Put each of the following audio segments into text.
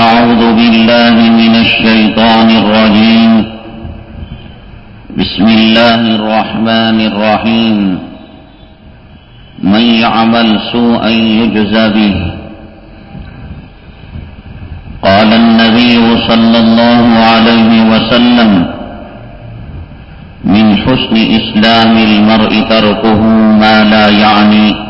بعد فأعوذ بالله من الشيطان الرجيم. بسم الله الرحمن الرحيم. من يعمل سوءا يجزى به. قال النبي صلى الله عليه وسلم من حسن إسلام المرء تركه ما لا يعني.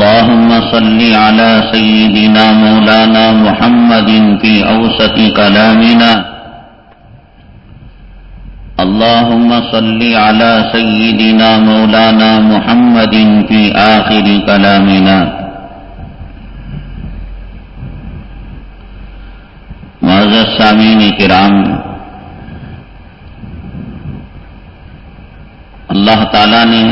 اللهم صل على سيدنا مولانا محمد في أوسط كلامنا. اللهم صل على سيدنا مولانا محمد في آخر كلامنا. معزز سامعین کرام، اللہ تعالی نے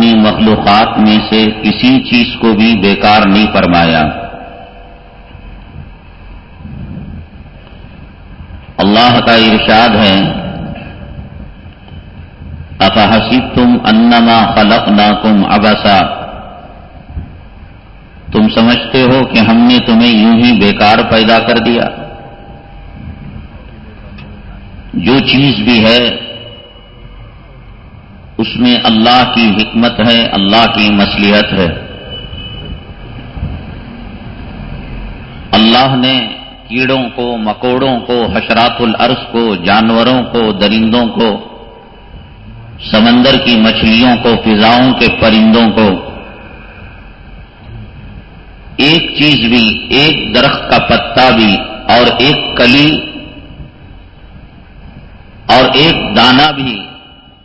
اپنی مخلوقات میں سے کسی چیز کو بھی بیکار نہیں فرمایا۔ اللہ کا ارشاد ہے افحسب تم انما خلق ناکم ابسا تم سمجھتے ہو کہ ہم نے تمہیں یوں ہی بیکار پیدا کر دیا۔ جو چیز بھی ہے اس میں اللہ کی حکمت ہے، اللہ کی مصلیحت ہے۔ اللہ نے کیڑوں کو، مکوڑوں کو، حشرات العرض کو، جانوروں کو، درندوں کو، سمندر کی مچھلیوں کو، فضاؤں کے پرندوں کو، ایک چیز بھی، ایک درخت کا پتا بھی، اور ایک کلی، اور ایک دانہ بھی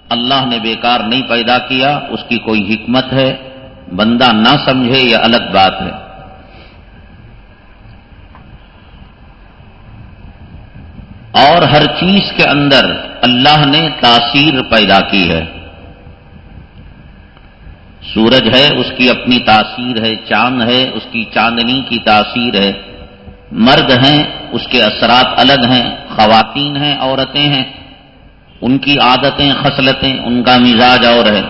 اللہ نے بیکار نہیں پیدا کیا، اس کی کوئی حکمت ہے، بندہ نہ سمجھے یہ الگ بات ہے۔ اور ہر چیز کے اندر اللہ نے تاثیر پیدا کی ہے۔ سورج ہے، اس کی اپنی تاثیر ہے، چاند ہے، اس کی چاندنی کی تاثیر ہے۔ مرد ہیں، اس کے اثرات الگ ہیں، خواتین ہیں، عورتیں ہیں۔ ان کی عادتیں، خصلتیں ان کا مزاج اور ہے۔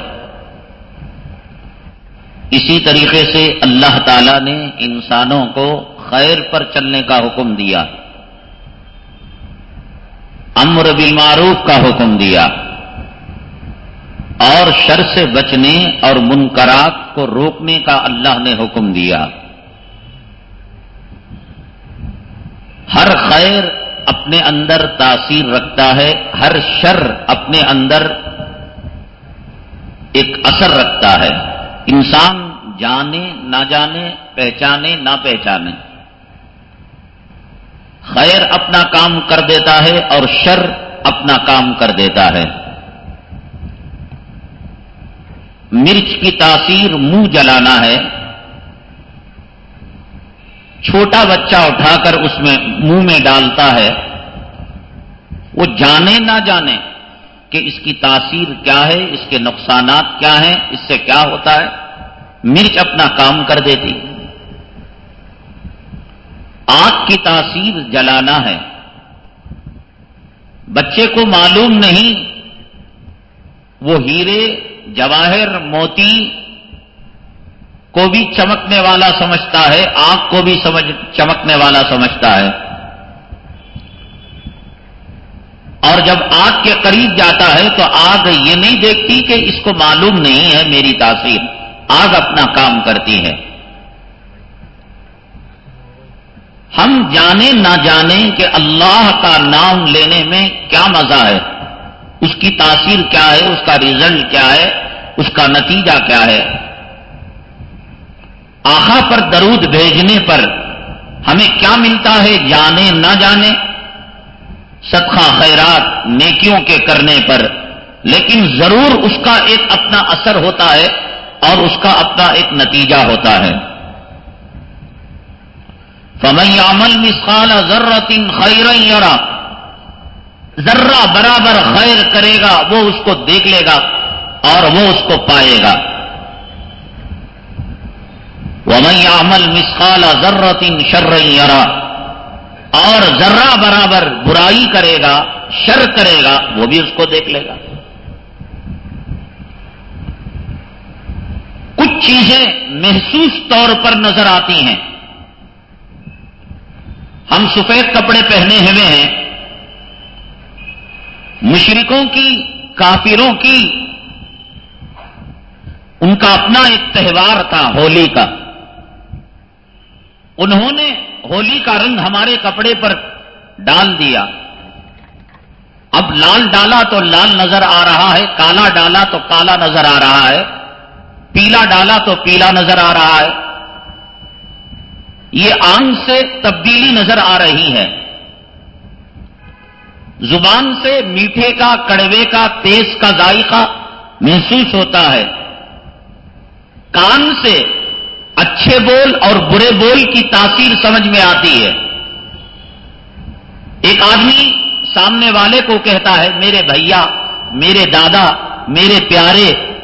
اسی طریقے سے اللہ تعالی نے انسانوں کو خیر پر چلنے کا حکم دیا۔ امر بالمعروف کا حکم دیا۔ اور شر سے بچنے اور منکرات کو روکنے کا اللہ نے حکم دیا۔ ہر خیر اپنے اندر تاثیر رکھتا ہے، ہر شر اپنے اندر ایک اثر رکھتا ہے۔ انسان جانے، نہ جانے، پہچانے، نہ پہچانے۔ خیر اپنا کام کر دیتا ہے اور شر اپنا کام کر دیتا ہے۔ مرچ کی تاثیر منہ جلانا ہے۔ چھوٹا بچہ اٹھا کر اس میں منہ میں ڈالتا ہے، وہ جانے نہ جانے کہ اس کی تاثیر کیا ہے، اس کے نقصانات کیا ہیں، اس سے کیا ہوتا ہے؟ مرچ اپنا کام کر دیتی۔ آگ کی تاثیر جلانا ہے۔ بچے کو معلوم نہیں، وہ ہیرے، جواہر، موتی کو بھی چمکنے والا سمجھتا ہے آگ کو بھی سمجھ، چمکنے والا سمجھتا ہے۔ اور جب آگ کے قریب جاتا ہے تو آگ یہ نہیں دیکھتی کہ اس کو معلوم نہیں ہے میری تاثیر۔ آگ اپنا کام کرتی ہے۔ ہم جانیں نہ جانیں کہ اللہ کا نام لینے میں کیا مزہ ہے۔ اس کی تاثیر کیا ہے؟ اس کا ریزلٹ کیا ہے؟ اس کا نتیجہ کیا ہے؟ آخا پر درود بھیجنے پر ہمیں کیا ملتا ہے جانے نہ جانے؟ صدقہ خیرات نیکیوں کے کرنے پر۔ لیکن ضرور اس کا ایک اپنا اثر ہوتا ہے اور اس کا اپنا ایک نتیجہ ہوتا ہے۔ فمئی عمل مسخال ضرورت خیر یورا ذرہ برابر خیر کرے گا، وہ اس کو دیکھ لے گا اور وہ اس کو پائے گا۔ ومئی عمل مسخال ضرورت شر یورا اور ذرہ برابر برائی کرے گا، شر کرے گا، وہ بھی اس کو دیکھ لے گا۔ کچھ چیزیں محسوس طور پر نظر آتی ہیں۔ ہم سفید کپڑے پہنے ہوئے ہیں۔ مشرکوں کی، کافروں کی، ان کا اپنا ایک تہوار تھا ہولی کا۔ انہوں نے ہولی کا رنگ ہمارے کپڑے پر ڈال دیا۔ اب لال ڈالا تو لال نظر آ رہا ہے، کالا ڈالا تو کالا نظر آ رہا ہے، پیلا ڈالا تو پیلا نظر آ رہا ہے۔ یہ آنگ سے تبدیلی نظر آ رہی ہے۔ زبان سے میٹھے کا، کڑوے کا، تیز کا ذائقہ محسوس ہوتا ہے۔ کان سے اچھے بول اور برے بول کی تاثیر سمجھ میں آتی ہے۔ ایک آدمی سامنے والے کو کہتا ہے، میرے بھیا، میرے دادا، میرے پیارے،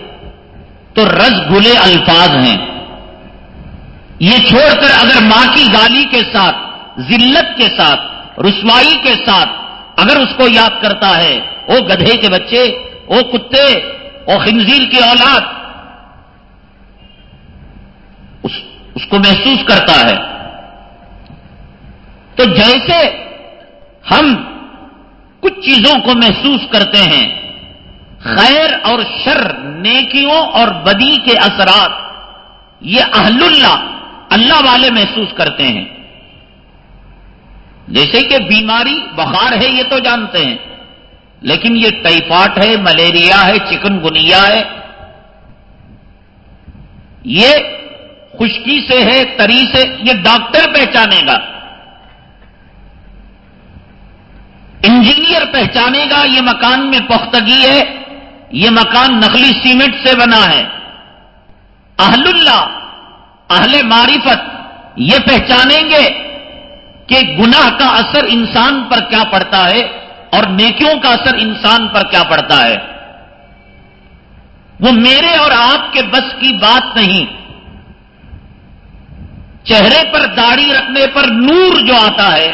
تو رس گلے الفاظ ہیں۔ یہ چھوڑ کر اگر ماں کی گالی کے ساتھ، ذلت کے ساتھ، رسوائی کے ساتھ اگر اس کو یاد کرتا ہے، او گدھے کے بچے، او کتے، او خنزیر کی اولاد اس کو محسوس کرتا ہے۔ تو جیسے ہم کچھ چیزوں کو محسوس کرتے ہیں، خیر اور شر، نیکیوں اور بدی کے اثرات، یہ اہل اللہ اللہ والے محسوس کرتے ہیں۔ جیسے کہ بیماری، بخار ہے، یہ تو جانتے ہیں۔ لیکن یہ ٹائیفائڈ ہے، ملیریا ہے، چکن گنیا ہے۔ یہ خشکی سے ہے، تری سے، یہ ڈاکٹر پہچانے گا۔ انجینئر پہچانے گا، یہ مکان میں پختگی ہے، یہ مکان نقلی سیمنٹ سے بنا ہے۔ اہل اللہ، اہل معرفت، یہ پہچانیں گے کہ گناہ کا اثر انسان پر کیا پڑتا ہے اور نیکیوں کا اثر انسان پر کیا پڑتا ہے۔ وہ میرے اور آپ کے بس کی بات نہیں۔ چہرے پر داڑھی رکھنے پر نور جو آتا ہے،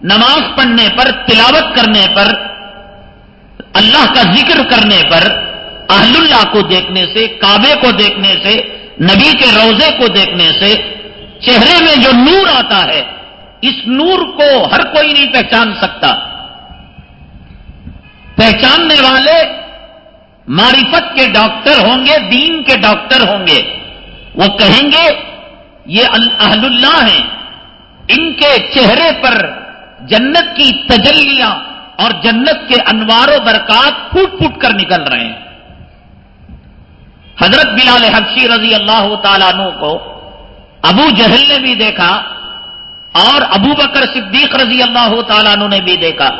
نماز پڑھنے پر، تلاوت کرنے پر، اللہ کا ذکر کرنے پر، اہل اللہ کو دیکھنے سے، کعبے کو دیکھنے سے، نبی کے روزے کو دیکھنے سے، چہرے میں جو نور آتا ہے، اس نور کو ہر کوئی نہیں پہچان سکتا۔ پہچاننے والے معرفت کے ڈاکٹر ہوں گے، دین کے ڈاکٹر ہوں گے۔ وہ کہیں گے یہ اہل اللہ ہیں۔ ان کے چہرے پر جنت کی تجلیاں اور جنت کے انوار و برکات پھوٹ پھوٹ کر نکل رہے ہیں۔ حضرت بلال حبشی رضی اللہ تعالیٰ عنہ کو ابو جہل نے بھی دیکھا اور ابو بکر صدیق رضی اللہ تعالیٰ عنہ نے بھی دیکھا۔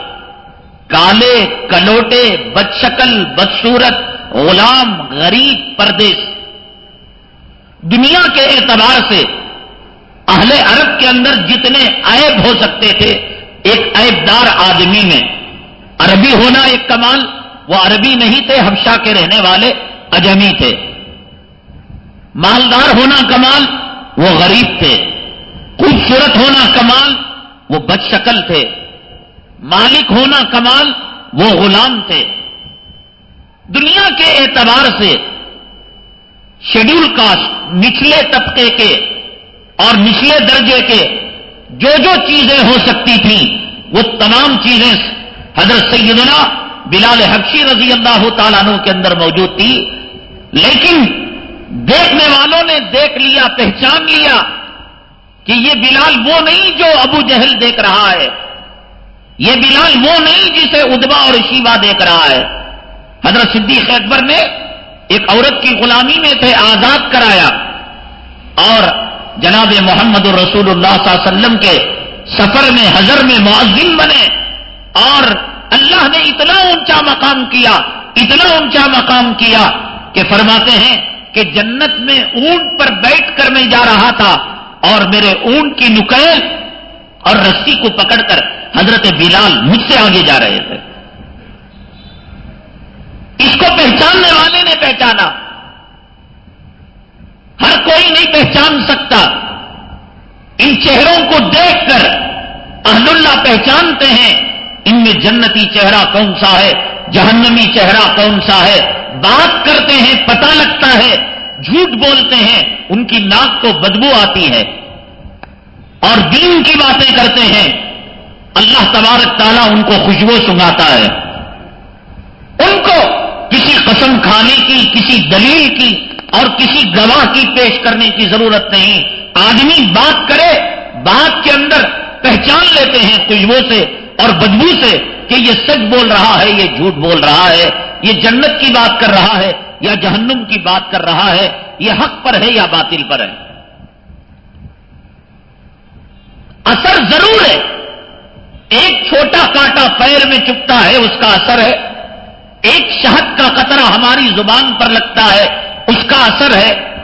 کالے، کلوٹے، بدشکل بدسورت غلام، غریب پردیس دنیا کے اعتبار سے اہل عرب کے اندر جتنے عیب ہو سکتے تھے، ایک عیب دار آدمی میں، عربی ہونا ایک کمال، وہ عربی نہیں تھے ہمشا کے رہنے والے اجمی تھے۔ مالدار ہونا کمال، وہ غریب تھے۔ خوبصورت ہونا کمال، وہ بد شکل تھے۔ مالک ہونا کمال، وہ غلام تھے۔ دنیا کے اعتبار سے شیڈول کاسٹ نچلے طبقے کے اور نچلے درجے کے جو جو چیزیں ہو سکتی تھیں، وہ تمام چیزیں حضرت سیدنا بلال حقشی رضی اللہ تعالیٰ عنہ کے اندر موجود تھی۔ لیکن دیکھنے والوں نے دیکھ لیا، پہچان لیا کہ یہ بلال وہ نہیں جو ابو جہل دیکھ رہا ہے۔ یہ بلال وہ نہیں جسے ادبا اور شیوا دیکھ رہا ہے۔ حضرت صدیق اکبر نے ایک عورت کی غلامی میں تھے، آزاد کرایا۔ اور جناب محمد الرسول اللہ صلی اللہ علیہ وسلم کے سفر میں، حضر میں معذم بنے۔ اور اللہ نے اتنا اونچا مقام کیا، اتنا اونچا مقام کیا کہ فرماتے ہیں کہ جنت میں اونٹ پر بیٹھ کر میں جا رہا تھا۔ اور میرے اونٹ کی نکیل اور رسی کو پکڑ کر حضرت بلال مجھ سے آگے جا رہے تھے۔ اس کو پہچاننے والے نے پہچانا۔ ہر کوئی نہیں پہچان سکتا۔ ان چہروں کو دیکھ کر اہل اللہ پہچانتے ہیں۔ ان میں جنتی چہرہ کون سا ہے؟ جہنمی چہرہ کون سا ہے؟ بات کرتے ہیں، پتہ لگتا ہے، جھوٹ بولتے ہیں۔ ان کی ناک کو بدبو آتی ہے۔ اور دین کی باتیں کرتے ہیں۔ اللہ تبارک تعالیٰ ان کو خوشبو سنگاتا ہے۔ ان کو کسی قسم کھانے کی، کسی دلیل کی اور کسی گواہ کی پیش کرنے کی ضرورت نہیں۔ آدمی بات کرے، بات کے اندر پہچان لیتے ہیں خوشبو سے اور بدبو سے کہ یہ سچ بول رہا ہے، یہ جھوٹ بول رہا ہے، یہ جنت کی بات کر رہا ہے یا جہنم کی بات کر رہا ہے، یہ حق پر ہے یا باطل پر ہے؟ اثر ضرور ہے۔ ایک چھوٹا کانٹا پیر میں چپتا ہے، اس کا اثر ہے۔ ایک شہد کا قطرہ ہماری زبان پر لگتا ہے، اس کا اثر ہے۔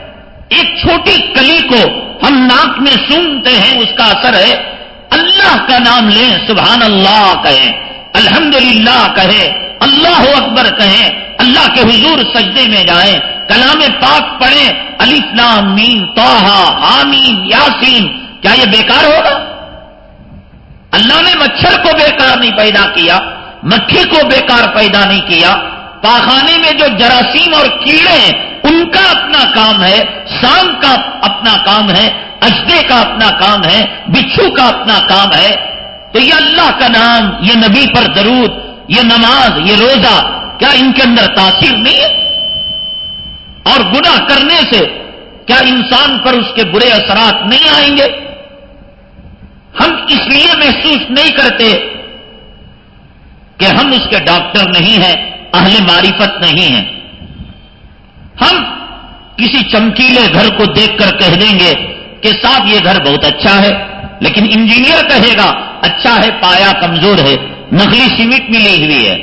ایک چھوٹی کلی کو ہم ناک میں سونگتے ہیں، اس کا اثر ہے۔ اللہ کا نام لیں سبحان اللہ کہیں۔ الحمد للہ کہیں۔ اللہ اکبر کہیں۔ اللہ کے حضور سجدے میں جائیں۔ کلام پاک پڑھیں۔ علیف نام مین توحا حامین یاسین۔ کیا یہ بیکار ہوگا؟ اللہ نے مچھر کو بیکار نہیں پیدا کیا۔ مکھی کو بیکار پیدا نہیں کیا۔ پاخانے میں جو جراثیم اور کیڑے ہیں، ان کا اپنا کام ہے سام کا اپنا کام ہے، اجدے کا اپنا کام ہے، بچھو کا اپنا کام ہے۔ تو یہ اللہ کا نام، یہ نبی پر درود، یہ نماز، یہ روزہ، کیا ان کے اندر تاثیر نہیں ہے؟ اور گناہ کرنے سے کیا انسان پر اس کے برے اثرات نہیں آئیں گے؟ ہم اس لیے محسوس نہیں کرتے کہ ہم اس کے ڈاکٹر نہیں ہیں، اہل معرفت نہیں ہیں۔ ہم کسی چمکیلے گھر کو دیکھ کر کہہ دیں گے کہ صاحب یہ گھر بہت اچھا ہے، لیکن انجینئر کہے گا اچھا ہے، پایا کمزور ہے نقلی سیمنٹ ملی ہوئی ہے۔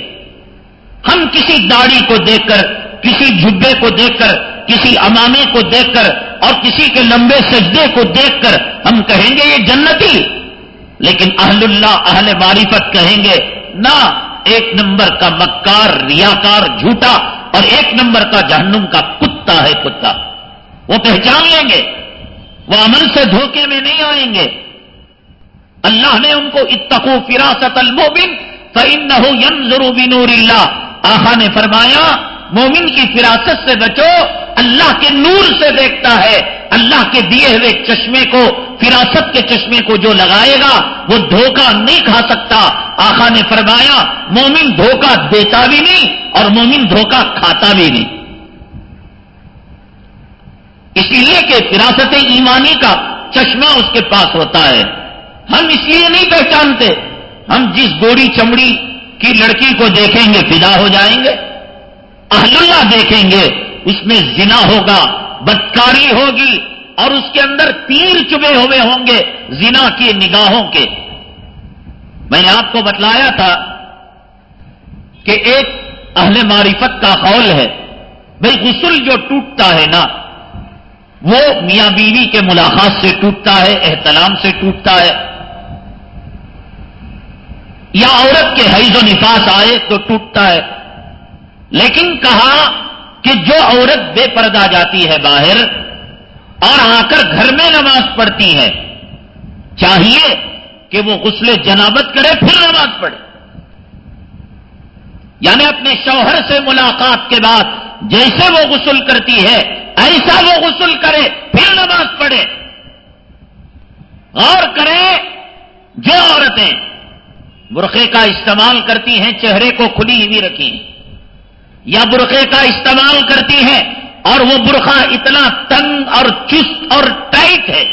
ہم کسی داڑھی کو دیکھ کر، کسی جھبے کو دیکھ کر، کسی امامے کو دیکھ کر، اور کسی کے لمبے سجدے کو دیکھ کر ہم کہیں گے یہ جنتی، لیکن اہل اللہ، اہل معرفت کہیں گے، نہ ایک نمبر کا مکار ریاکار جھوٹا اور ایک نمبر کا جہنم کا کتا ہے کتا۔ وہ پہچان لیں گے۔ وہ عمل سے دھوکے میں نہیں آئیں گے۔ اللہ نے ان کو اتقو فراست المومن فن نہ ہو بنور اللہ۔ آخا نے فرمایا مومن کی فراست سے بچو، اللہ کے نور سے دیکھتا ہے۔ اللہ کے دیے ہوئے چشمے کو، فراست کے چشمے کو جو لگائے گا، وہ دھوکہ نہیں کھا سکتا۔ آخا نے فرمایا، مومن دھوکہ دیتا بھی نہیں اور مومن دھوکہ کھاتا بھی نہیں۔ اس لیے کہ فراست ایمانی کا چشمہ اس کے پاس ہوتا ہے۔ ہم اس لیے نہیں پہچانتے۔ ہم جس گوڑی چمڑی کی لڑکی کو دیکھیں گے، فدا ہو جائیں گے۔ اہل اللہ دیکھیں گے، اس میں زنا ہوگا، بدکاری ہوگی، اور اس کے اندر تیر چبے ہوئے ہوں گے زنا کی نگاہوں کے۔ میں نے آپ کو بتلایا تھا کہ ایک اہل معرفت کا قول ہے بھائی غسل جو ٹوٹتا ہے نا، وہ میاں بیوی کے ملاقات سے ٹوٹتا ہے احتلام سے ٹوٹتا ہے۔ یا عورت کے حیض و نفاس آئے تو ٹوٹتا ہے۔ لیکن کہا کہ جو عورت بے پردہ جاتی ہے باہر اور آ کر گھر میں نماز پڑھتی ہے، چاہیے کہ وہ غسل جنابت کرے، پھر نماز پڑھے۔ یعنی اپنے شوہر سے ملاقات کے بعد جیسے وہ غسل کرتی ہے، ایسا وہ غسل کرے، پھر نماز پڑھے۔ غور کرے جو عورتیں برقعے کا استعمال کرتی ہیں، چہرے کو کھلی ہوئی رکھی یا برقعے کا استعمال کرتی ہیں اور وہ برقع اتنا تنگ اور چست اور ٹائٹ ہے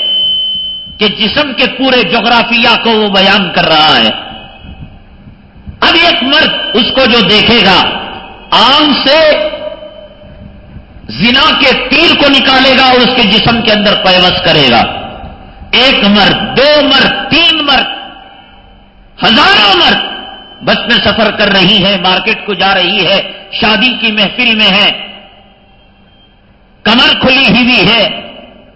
کہ جسم کے پورے جغرافیہ کو وہ بیان کر رہا ہے۔ اب ایک مرد اس کو جو دیکھے گا، آم سے زنا کے تیر کو نکالے گا اور اس کے جسم کے اندر پیوس کرے گا۔ ایک مرد، دو مرد، تین مرد، ہزاروں مرد بس میں سفر کر رہی ہے، مارکیٹ کو جا رہی ہے، شادی کی محفل میں ہے، کمر کھلی ہوئی ہے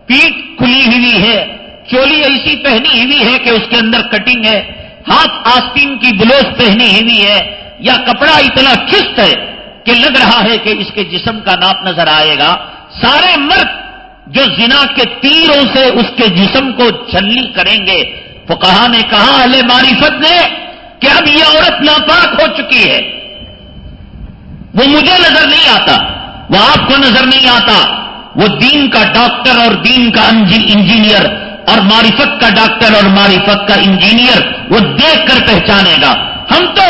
پیٹ کھلی ہوئی ہے، چولی ایسی پہنی ہوئی ہے کہ اس کے اندر کٹنگ ہے، ہاتھ آستین کی بلوز پہنی ہوئی ہے، یا کپڑا اتنا چست ہے کہ لگ رہا ہے کہ اس کے جسم کا ناپ نظر آئے گا۔ سارے مرد جو زنا کے تیروں سے اس کے جسم کو چھلنی کریں گے۔ تو کہا نے کہا، اہل معرفت نے کہ اب یہ عورت ناپاک ہو چکی ہے۔ وہ مجھے نظر نہیں آتا، وہ آپ کو نظر نہیں آتا۔ وہ دین کا ڈاکٹر اور دین کا انجینئر اور معرفت کا ڈاکٹر اور معرفت کا انجینئر وہ دیکھ کر پہچانے گا۔ ہم تو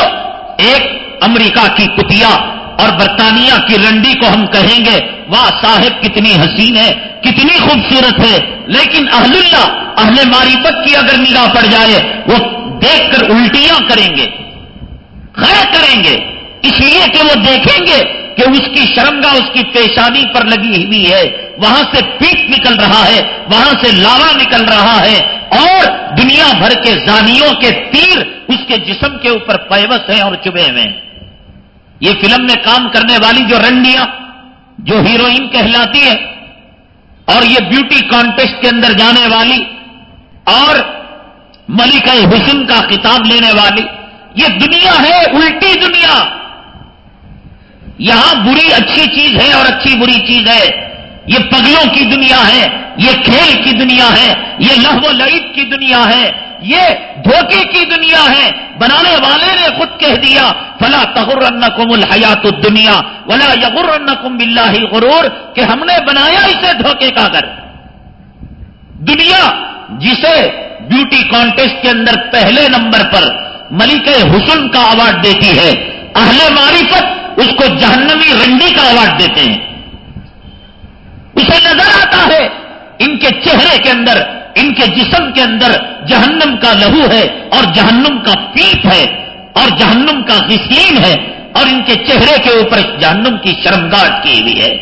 ایک امریکہ کی کتیا اور برطانیہ کی رنڈی کو ہم کہیں گے، واہ صاحب کتنی حسین ہے، کتنی خوبصورت ہے۔ لیکن اہل اللہ، اہل معرفت کی اگر نگاہ پڑ جائے، وہ دیکھ کر الٹیاں کریں گے خیر کریں گے۔ اس لیے کہ وہ دیکھیں گے کہ اس کی شرمگا اس کی پیشانی پر لگی ہوئی ہے۔ وہاں سے پیٹ نکل رہا ہے، وہاں سے لاوا نکل رہا ہے۔ اور دنیا بھر کے زانیوں کے تیر اس کے جسم کے اوپر پیوس ہیں اور چبے ہوئے ہیں۔ یہ فلم میں کام کرنے والی جو رنڈیاں، جو ہیروئن کہلاتی ہے اور یہ بیوٹی کانٹیسٹ کے اندر جانے والی اور ملک حسن کا خطاب لینے والی۔ یہ دنیا ہے، الٹی دنیا۔ یہاں بری اچھی چیز ہے اور اچھی بری چیز ہے۔ یہ پگلوں کی دنیا ہے، یہ کھیل کی دنیا ہے، یہ لہو و لعید کی دنیا ہے۔ یہ دھوکے کی دنیا ہے۔ بنانے والے نے خود کہہ دیا، فلا تغرن کم الحیات دنیا ولا یغرن کم بلّہ غرور کہ ہم نے بنایا اسے دھوکے کا گھر۔ دنیا جسے بیوٹی کانٹیسٹ کے اندر پہلے نمبر پر ملک حسن کا اوارڈ دیتی ہے، اہل معرفت اس کو جہنمی رنڈی کا اوارڈ دیتے ہیں۔ اسے نظر آتا ہے، ان کے چہرے کے اندر، ان کے جسم کے اندر جہنم کا لہو ہے اور جہنم کا پیپ ہے اور جہنم کا غسلین ہے اور ان کے چہرے کے اوپر جہنم کی شرمگاٹ کی ہوئی ہے۔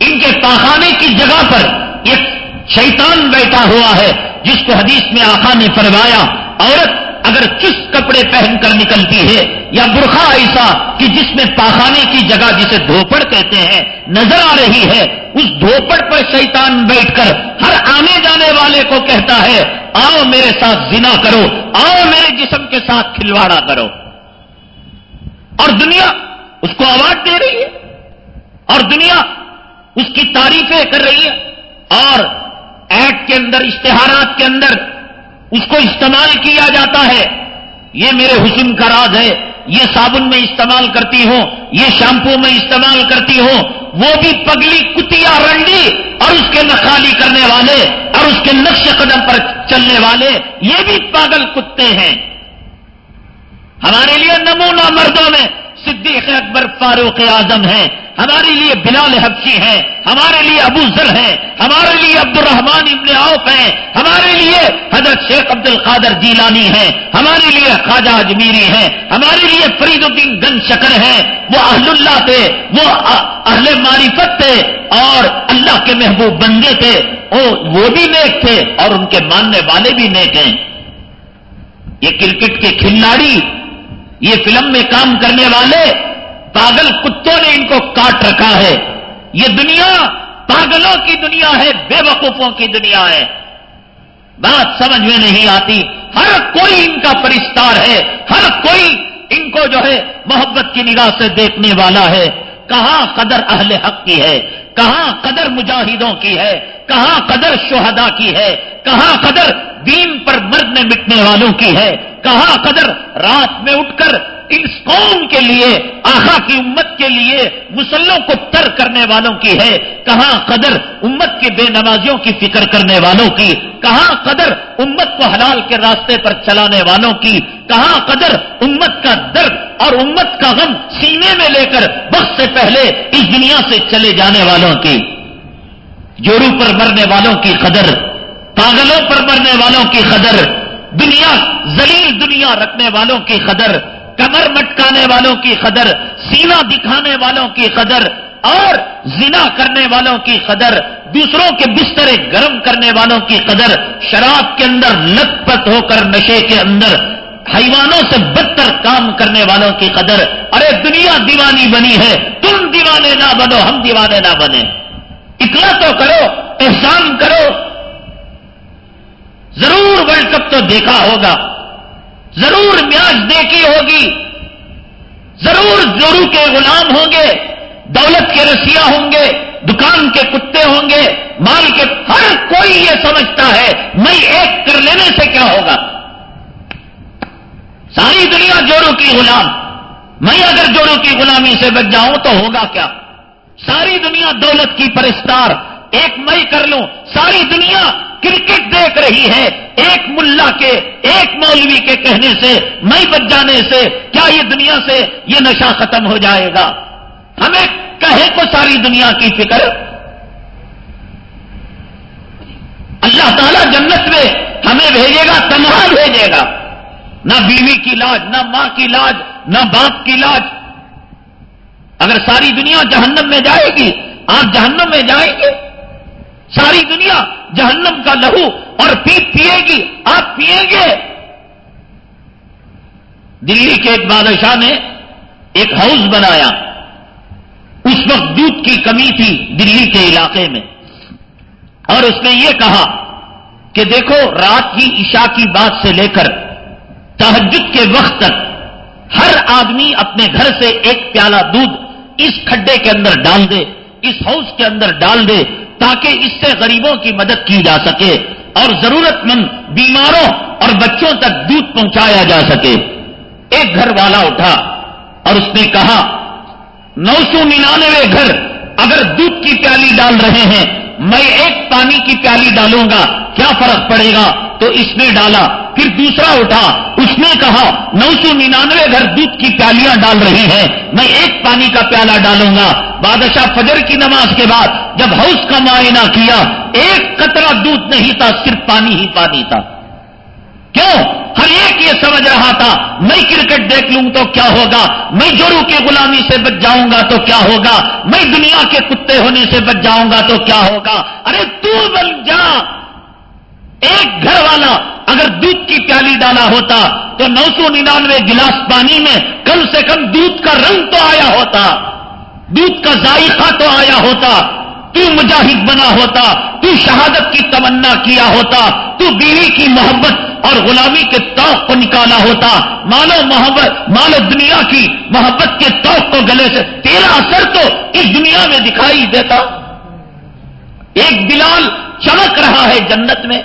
ان کے پاخانے کی جگہ پر ایک شیطان بیٹھا ہوا ہے، جس کو حدیث میں آخا نے فرمایا، عورت اگر کس کپڑے پہن کر نکلتی ہے، یا برخا ایسا کہ جس میں پاخانے کی جگہ جسے دھوپڑ کہتے ہیں، نظر آ رہی ہے، اس دھوپڑ پر شیطان بیٹھ کر ہر آنے جانے والے کو کہتا ہے، آؤ میرے ساتھ زنا کرو، آؤ میرے جسم کے ساتھ کھلواڑا کرو۔ اور دنیا اس کو آواز دے رہی ہے، اور دنیا اس کی تعریفیں کر رہی ہے، اور ایڈ کے اندر، اشتہارات کے اندر اس کو استعمال کیا جاتا ہے۔ یہ میرے حسن کا راز ہے۔ یہ صابن میں استعمال کرتی ہوں، یہ شیمپو میں استعمال کرتی ہوں۔ وہ بھی پگلی کتیا رنڈی اور اس کے نخالی کرنے والے اور اس کے نقش قدم پر چلنے والے، یہ بھی پاگل کتے ہیں۔ ہمارے لیے نمونہ مردوں میں صدیق اکبر فاروق اعظم ہیں، ہمارے لیے بلال حفصی ہیں، ہمارے لیے ابو ذر ہیں، ہمارے لیے عبد الرحمان ابن عوف ہیں، ہمارے لیے حضرت شیخ عبد القادر جیلانی ہیں، ہمارے لیے خواجہ اجمیری ہیں، ہمارے لیے فرید الدین گن شکر ہیں، وہ اہل اللہ تھے، وہ اہل معرفت تھے اور اللہ کے محبوب بندے تھے۔ وہ بھی نیک تھے اور ان کے ماننے والے بھی نیک ہیں۔ یہ کرکٹ کے کھلاڑی یہ فلم میں کام کرنے والے پاگل کتوں نے ان کو کاٹ رکھا ہے۔ یہ دنیا پاگلوں کی دنیا ہے بے وقوفوں کی دنیا ہے۔ بات سمجھ میں نہیں آتی۔ ہر کوئی ان کا پرستار ہے۔ ہر کوئی ان کو جو ہے محبت کی نگاہ سے دیکھنے والا ہے۔ کہاں قدر اہل حق کی ہے؟ کہاں قدر مجاہدوں کی ہے؟ کہاں قدر شہدا کی ہے؟ کہاں قدر دین پر مرنے مٹنے والوں کی ہے؟ کہاں قدر رات میں اٹھ کر اس قوم کے لیے آخا کی امت کے لیے مسلوں کو تر کرنے والوں کی ہے۔ کہاں قدر امت کے بے نمازیوں کی فکر کرنے والوں کی؟ کہاں قدر امت کو حلال کے راستے پر چلانے والوں کی؟ کہاں قدر امت کا درد اور امت کا غم سینے میں لے کر وقت سے پہلے اس دنیا سے چلے جانے والوں کی؟ جوڑوں پر مرنے والوں کی قدر، پاگلوں پر مرنے والوں کی قدر، دنیا زلیل دنیا رکھنے والوں کی قدر کمر مٹکانے والوں کی قدر سینا دکھانے والوں کی قدر اور زنا کرنے والوں کی قدر، دوسروں کے بستر گرم کرنے والوں کی قدر، شراب کے اندر لت پت ہو کر نشے کے اندر، حیوانوں سے بدتر کام کرنے والوں کی قدر۔ ارے، دنیا دیوانی بنی ہے، تم دیوانے نہ بنو، ہم دیوانے نہ بنے۔ اتنا تو کرو، احسان کرو۔ ضرور ورلڈ کپ تو دیکھا ہوگا۔ ضرور میاج دیکھی ہوگی۔ ضرور زورو کے غلام ہوں گے، دولت کے رسیا ہوں گے، دکان کے کتے ہوں گے، مال کے ہر کوئی یہ سمجھتا ہے، میں ایک کر لینے سے کیا ہوگا؟ ساری دنیا جوڑوں کی غلام۔ میں اگر جوڑوں کی غلامی سے بچ جاؤں تو ہوگا کیا؟ ساری دنیا دولت کی پرستار، ایک میں کر لوں، ساری دنیا کرکٹ دیکھ رہی ہے ایک ملا کے، ایک مولوی کے کہنے سے میں بچ جانے سے، کیا یہ دنیا سے یہ نشہ ختم ہو جائے گا؟ ہمیں کہے کو ساری دنیا کی فکر۔ اللہ تعالیٰ جنت میں ہمیں بھیجے گا، تنہا بھیجے گا۔ نہ بیوی کی لاج، نہ ماں کی لاج، نہ باپ کی لاج۔ اگر ساری دنیا جہنم میں جائے گی، آپ جہنم میں جائیں گے؟ ساری دنیا جہنم کا لہو اور پیپ پیے گی، آپ پیئیں گے۔ دلی کے ایک بادشاہ نے ایک ہاؤس بنایا۔ اس وقت دودھ کی کمی تھی دلی کے علاقے میں۔ اور اس نے یہ کہا کہ دیکھو، رات کی عشاء کی بات سے لے کر تحجد کے وقت تک ہر آدمی اپنے گھر سے ایک پیالہ دودھ اس کھڈے کے اندر ڈال دے، اس ہاؤس کے اندر ڈال دے۔ تاکہ اس سے غریبوں کی مدد کی جا سکے اور ضرورت مند بیماروں اور بچوں تک دودھ پہنچایا جا سکے۔ ایک گھر والا اٹھا اور اس نے کہا نو سو ننانوے گھر، اگر دودھ کی پیالی ڈال رہے ہیں، میں ایک پانی کی پیالی ڈالوں گا، کیا فرق پڑے گا؟ تو اس نے ڈالا، پھر دوسرا اٹھا اس نے کہا نو سو ننانوے گھر دودھ کی پیالیاں ڈال رہی ہیں، میں ایک پانی کا پیالہ ڈالوں گا۔ بادشاہ فجر کی نماز کے بعد جب ہاؤس کا معائنہ کیا، ایک قطرہ دودھ نہیں تھا، صرف پانی ہی پانی تھا۔ کیوں؟ ہر ایک یہ سمجھ رہا تھا، میں کرکٹ دیکھ لوں تو کیا ہوگا؟ میں جوڑوں کی غلامی سے بچ جاؤں گا تو کیا ہوگا؟ میں دنیا کے کتے ہونے سے بچ جاؤں گا تو کیا ہوگا؟ ارے تو بن جا! ایک گھر والا اگر دودھ کی پیالی ڈالا ہوتا تو نو سو ننانوے گلاس پانی میں کم سے کم دودھ کا رنگ تو آیا ہوتا، دودھ کا ذائقہ تو آیا ہوتا، تو مجاہد بنا ہوتا، تو شہادت کی تمنا کیا ہوتا، تو بیوی کی محبت اور غلامی کے توق کو نکالا ہوتا۔ مالو محبت مالو دنیا کی محبت کے توق کو گلے سے، تیرا اثر تو اس دنیا میں دکھائی دیتا۔ ایک بلال چمک رہا ہے جنت میں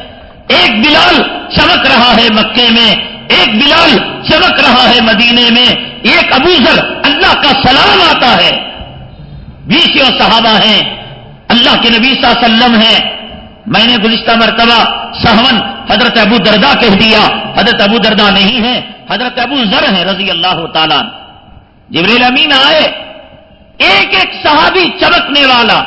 ایک بلال چمک رہا ہے مکے میں، ایک بلال چمک رہا ہے مدینے میں، ایک ابوذر اللہ کا سلام آتا ہے۔ بیسوں صحابہ ہیں، اللہ کے نبی صلی اللہ علیہ وسلم ہیں۔ میں نے گزشتہ مرتبہ سہون حضرت ابو دردا کہہ دیا، حضرت ابو دردا نہیں ہے حضرت ابو ذر ہے رضی اللہ تعالیٰ جبریل امین آئے، ایک ایک صحابی چمکنے والا،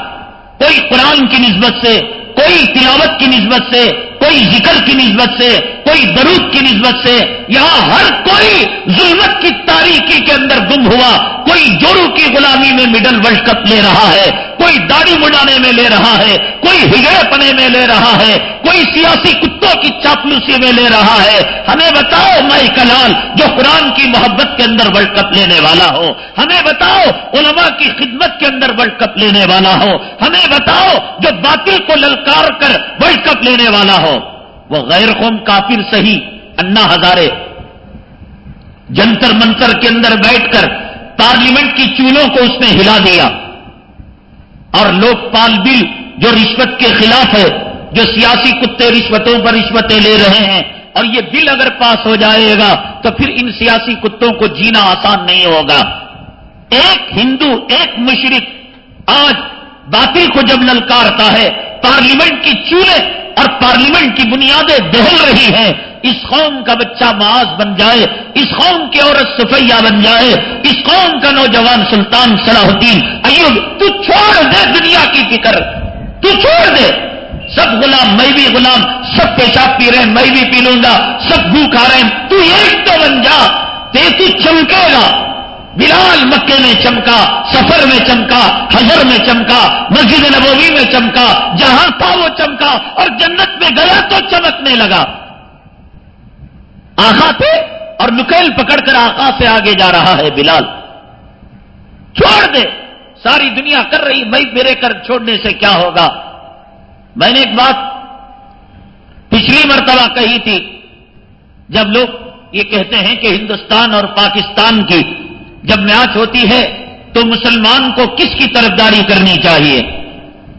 کوئی قرآن کی نسبت سے، کوئی تلاوت کی نسبت سے کوئی ذکر کی نسبت سے کوئی درود کی نسبت سے یہاں ہر کوئی ظلمت کی تاریخی کے اندر گم ہوا، کوئی جوڑوں کی غلامی میں مڈل ورلڈ کپ لے رہا ہے، کوئی داڑھی مڈانے میں لے رہا ہے، کوئی ہگڑے پنے میں لے رہا ہے، کوئی سیاسی کتوں کی چاپلوسی میں لے رہا ہے۔ ہمیں بتاؤ مائی کلال، جو قرآن کی محبت کے اندر ورلڈ کپ لینے والا ہو۔ ہمیں بتاؤ علماء کی خدمت کے اندر ورلڈ کپ لینے والا ہو۔ ہمیں بتاؤ جو باطل کو للکار کر ورلڈ کپ لینے والا ہو۔ وہ غیر قوم کافر صحیح انا ہزارے جنتر منتر کے اندر بیٹھ کر پارلیمنٹ کی چولوں کو اس نے ہلا دیا۔ اور لوک پال بل جو رشوت کے خلاف ہے، جو سیاسی کتے رشوتوں پر رشوتیں لے رہے ہیں، اور یہ بل اگر پاس ہو جائے گا تو پھر ان سیاسی کتوں کو جینا آسان نہیں ہوگا۔ ایک ہندو، ایک مشرق آج باطل کو جب للکارتا ہے، پارلیمنٹ کی چولہے اور پارلیمنٹ کی بنیادیں دہل رہی ہیں۔ اس قوم کا بچہ معاذ بن جائے، اس قوم کی عورت سفیہ بن جائے، اس قوم کا نوجوان سلطان صلاح الدین۔ ایوب، تو چھوڑ دے دنیا کی فکر۔ تو چھوڑ دے۔ سب غلام میں بھی غلام، سب پیشاب پی رہے ہیں، میں بھی پی لوں گا، سب بھوکھا رہے ہیں۔ تو ایک تو بن جا تے تو چمکے گا۔ بلال مکے میں چمکا، سفر میں چمکا حضر میں چمکا، مسجد نبوی میں چمکا، جہاں تھا وہ چمکا، اور جنت میں گیا تو چمکنے لگا۔ آخا تھے اور نکیل پکڑ کر آخا سے آگے جا رہا ہے بلال۔ چھوڑ دے، ساری دنیا کر رہی، میں میرے کر چھوڑنے سے کیا ہوگا؟ میں نے ایک بات پچھلی مرتبہ کہی تھی، جب لوگ یہ کہتے ہیں کہ ہندوستان اور پاکستان کی جب میچ ہوتی ہے تو مسلمان کو کس کی طرفداری کرنی چاہیے؟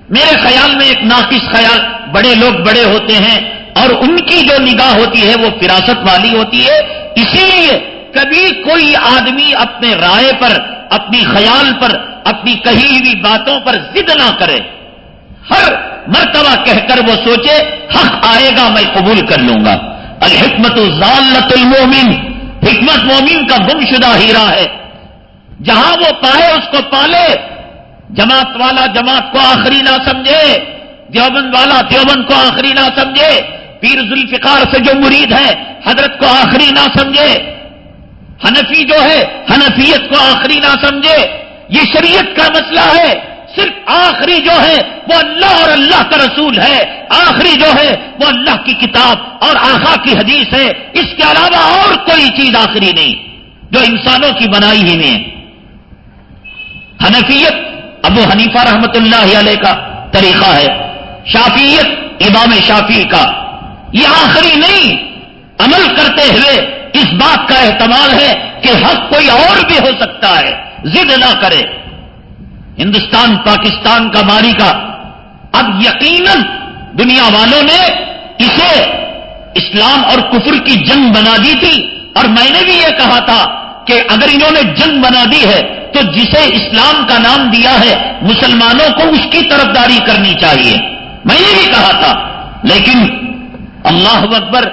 میرے خیال میں ایک ناقص خیال بڑے لوگ بڑے ہوتے ہیں اور ان کی جو نگاہ ہوتی ہے وہ فراست والی ہوتی ہے۔ اسی لیے کبھی کوئی آدمی اپنے رائے پر، اپنی خیال پر، اپنی کہی ہوئی باتوں پر ضد نہ کرے۔ ہر مرتبہ کہہ کر وہ سوچے، حق آئے گا، میں قبول کر لوں گا۔ الحکمت ضالت المومن حکمت مومن کا گم شدہ ہیرا ہے۔ جہاں وہ پائے اس کو پالے۔ جماعت والا جماعت کو آخری نہ سمجھے۔ دیوبند والا دیوبند کو آخری نہ سمجھے۔ پیر ذوالفقار سے جو مرید ہے حضرت کو آخری نہ سمجھے۔ حنفی جو ہے، حنفیت کو آخری نہ سمجھے۔ یہ شریعت کا مسئلہ ہے۔ صرف آخری جو ہے، وہ اللہ اور اللہ کا رسول ہے۔ آخری جو ہے، وہ اللہ کی کتاب اور آخا کی حدیث ہے۔ اس کے علاوہ اور کوئی چیز آخری نہیں، جو انسانوں کی بنائی ہی میں حنفیت، ابو حنیفہ رحمت اللہ علیہ کا طریقہ ہے، شافیت، امام شافی کا۔ یہ آخری نہیں، عمل کرتے ہوئے اس بات کا احتمال ہے کہ حق کوئی اور بھی ہو سکتا ہے، ضد نہ کرے۔ ہندوستان، پاکستان کا ماری کا۔ اب یقیناً دنیا والوں نے اسے اسلام اور کفر کی جنگ بنا دی تھی، اور میں نے بھی یہ کہا تھا کہ اگر انہوں نے جنگ بنا دی ہے تو جسے اسلام کا نام دیا ہے، مسلمانوں کو اس کی طرفداری کرنی چاہیے۔ میں نے بھی کہا تھا، لیکن اللہ اکبر،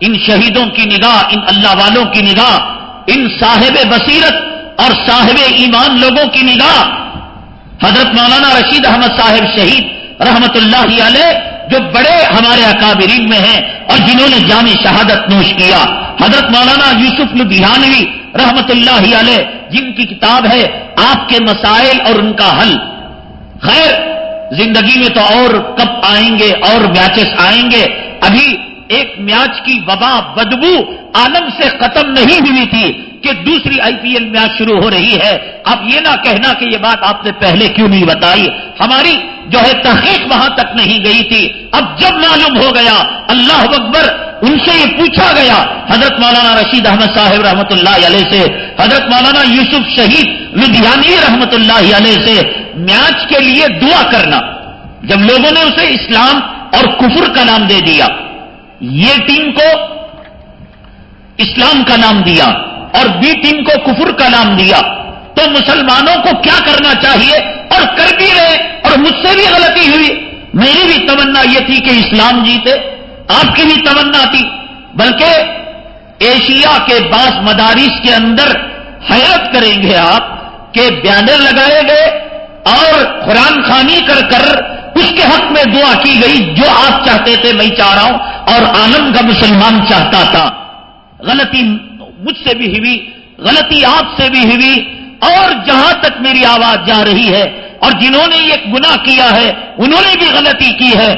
ان شہیدوں کی نگاہ، ان اللہ والوں کی نگاہ، ان صاحب بصیرت اور صاحب ایمان لوگوں کی نگاہ۔ حضرت مولانا رشید احمد صاحب شہید رحمت اللہ علیہ جو بڑے ہمارے اکابرین میں ہیں اور جنہوں نے جامع شہادت نوش کیا۔ حضرت مولانا یوسف لدھیانوی رحمت اللہ علیہ، جن کی کتاب ہے آپ کے مسائل اور ان کا حل۔ خیر، زندگی میں تو اور کب آئیں گے اور میچز آئیں گے۔ ابھی ایک میچ کی وبا بدبو عالم سے ختم نہیں ہوئی تھی۔ کہ دوسری آئی پی ایل میچ شروع ہو رہی ہے۔ اب یہ نہ کہنا کہ یہ بات آپ نے پہلے کیوں نہیں بتائی۔ ہماری جو ہے تحقیق وہاں تک نہیں گئی تھی۔ اب جب معلوم ہو گیا، اللہ اکبر ان سے یہ پوچھا گیا۔ حضرت مولانا رشید احمد صاحب رحمۃ اللہ علیہ سے، حضرت مولانا یوسف شہید لدھیانی رحمۃ اللہ علیہ سے، میچ کے لیے دعا کرنا۔ جب لوگوں نے اسے اسلام اور کفر کا نام دے دیا، یہ ٹیم کو اسلام کا نام دیا۔ اور بی ٹیم کو کفر کا نام دیا تو مسلمانوں کو کیا کرنا چاہیے اور کر بھی رہے اور مجھ سے بھی غلطی ہوئی۔ میری بھی تمنا یہ تھی کہ اسلام جیتے، آپ کی بھی تمنا تھی۔ بلکہ ایشیا کے بعض مدارس کے اندر حیرت کریں گے آپ کہ بیانر لگائے گئے اور قرآن خانی کر کر اس کے حق میں دعا کی گئی جو آپ چاہتے تھے، میں چاہ رہا ہوں اور عالم کا مسلمان چاہتا تھا۔ غلطی مجھ سے بھی ہوئی، غلطی آپ سے بھی ہوئی، اور جہاں تک میری آواز جا رہی ہے، اور جنہوں نے یہ گناہ کیا ہے، انہوں نے بھی غلطی کی ہے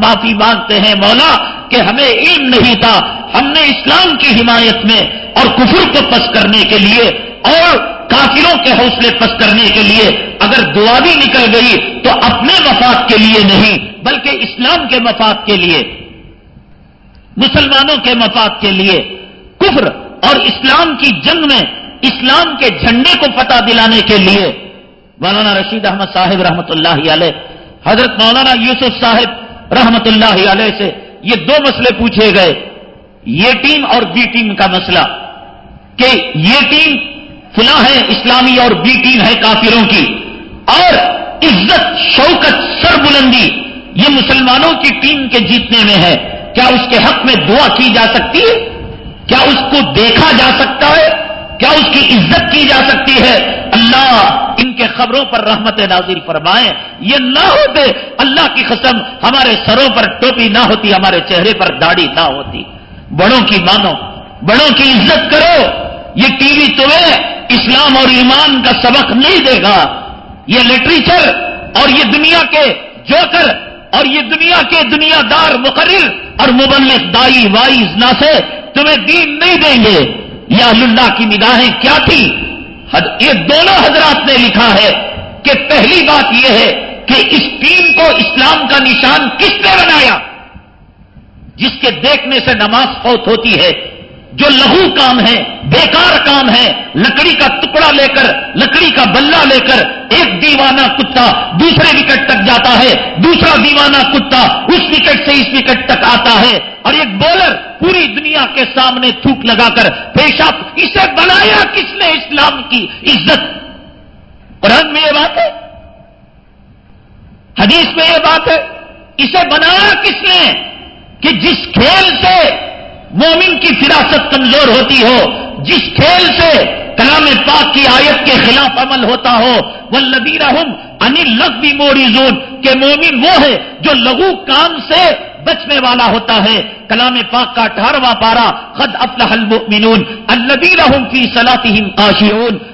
معافی مانگتے ہیں مولا کہ ہمیں علم نہیں تھا۔ ہم نے اسلام کی حمایت میں اور کفر کو پس کرنے کے لیے اور کافروں کے حوصلے پس کرنے کے لیے اگر دعا بھی نکل گئی تو اپنے مفاد کے لیے نہیں، بلکہ اسلام کے مفاد کے لیے، مسلمانوں کے مفاد کے لیے، کفر اور اسلام کی جنگ میں اسلام کے جھنڈے کو پتہ دلانے کے لیے مولانا رشید احمد صاحب رحمۃ اللہ علیہ، حضرت مولانا یوسف صاحب رحمت اللہ علیہ سے یہ دو مسئلے پوچھے گئے۔ یہ ٹیم اور بی ٹیم کا مسئلہ کہ یہ ٹیم فلاں ہے اسلامی اور بی ٹیم ہے کافروں کی۔ اور عزت، شوکت سر بلندی یہ مسلمانوں کی ٹیم کے جیتنے میں ہے۔ کیا اس کے حق میں دعا کی جا سکتی ہے؟ کیا اس کو دیکھا جا سکتا ہے؟ کیا اس کی عزت کی جا سکتی ہے؟ اللہ ان کے خبروں پر رحمت نازل فرمائیں یہ نہ ہوتے، اللہ کی قسم ہمارے سروں پر ٹوپی نہ ہوتی، ہمارے چہرے پر داڑھی نہ ہوتی۔ بڑوں کی مانو، بڑوں کی عزت کرو۔ یہ ٹی وی تمہیں اسلام اور ایمان کا سبق نہیں دے گا۔ یہ لٹریچر اور یہ دنیا کے جوکر اور یہ دنیا کے دنیا دار مقرر اور مبلغ دائی وائز نہ سے تمہیں دین نہیں دیں گے۔ یا اللہ کی نگاہیں کیا تھی یہ دونوں حضرات نے لکھا ہے کہ پہلی بات یہ ہے کہ اس ٹیم کو اسلام کا نشان کس نے بنایا؟ جس کے دیکھنے سے نماز فوت ہوتی ہے۔ جو لہو کام ہے، بیکار کام ہے، لکڑی کا ٹکڑا لے کر، لکڑی کا بلہ لے کر ایک دیوانہ کتا دوسرے وکٹ تک جاتا ہے، دوسرا دیوانہ کتا اس وکٹ سے اس وکٹ تک آتا ہے اور ایک بولر پوری دنیا کے سامنے تھوک لگا کر پیشہ اسے بنایا کس نے اسلام کی؟ عزت۔ قرآن میں یہ بات ہے؟ حدیث میں یہ بات ہے؟ اسے بنایا کس نے؟ کہ جس کھیل سے مومن کی فراست کمزور ہوتی ہو، جس کھیل سے کلام پاک کی آیت کے خلاف عمل ہوتا ہو وہ لبی رحم انل لغوی موری زون کے مومن وہ ہے جو لغو کام سے بچنے والا ہوتا ہے۔ کلام پاک کا اٹھارہواں پارا خد افلح المؤمنون الذی لهم فی صلاتهم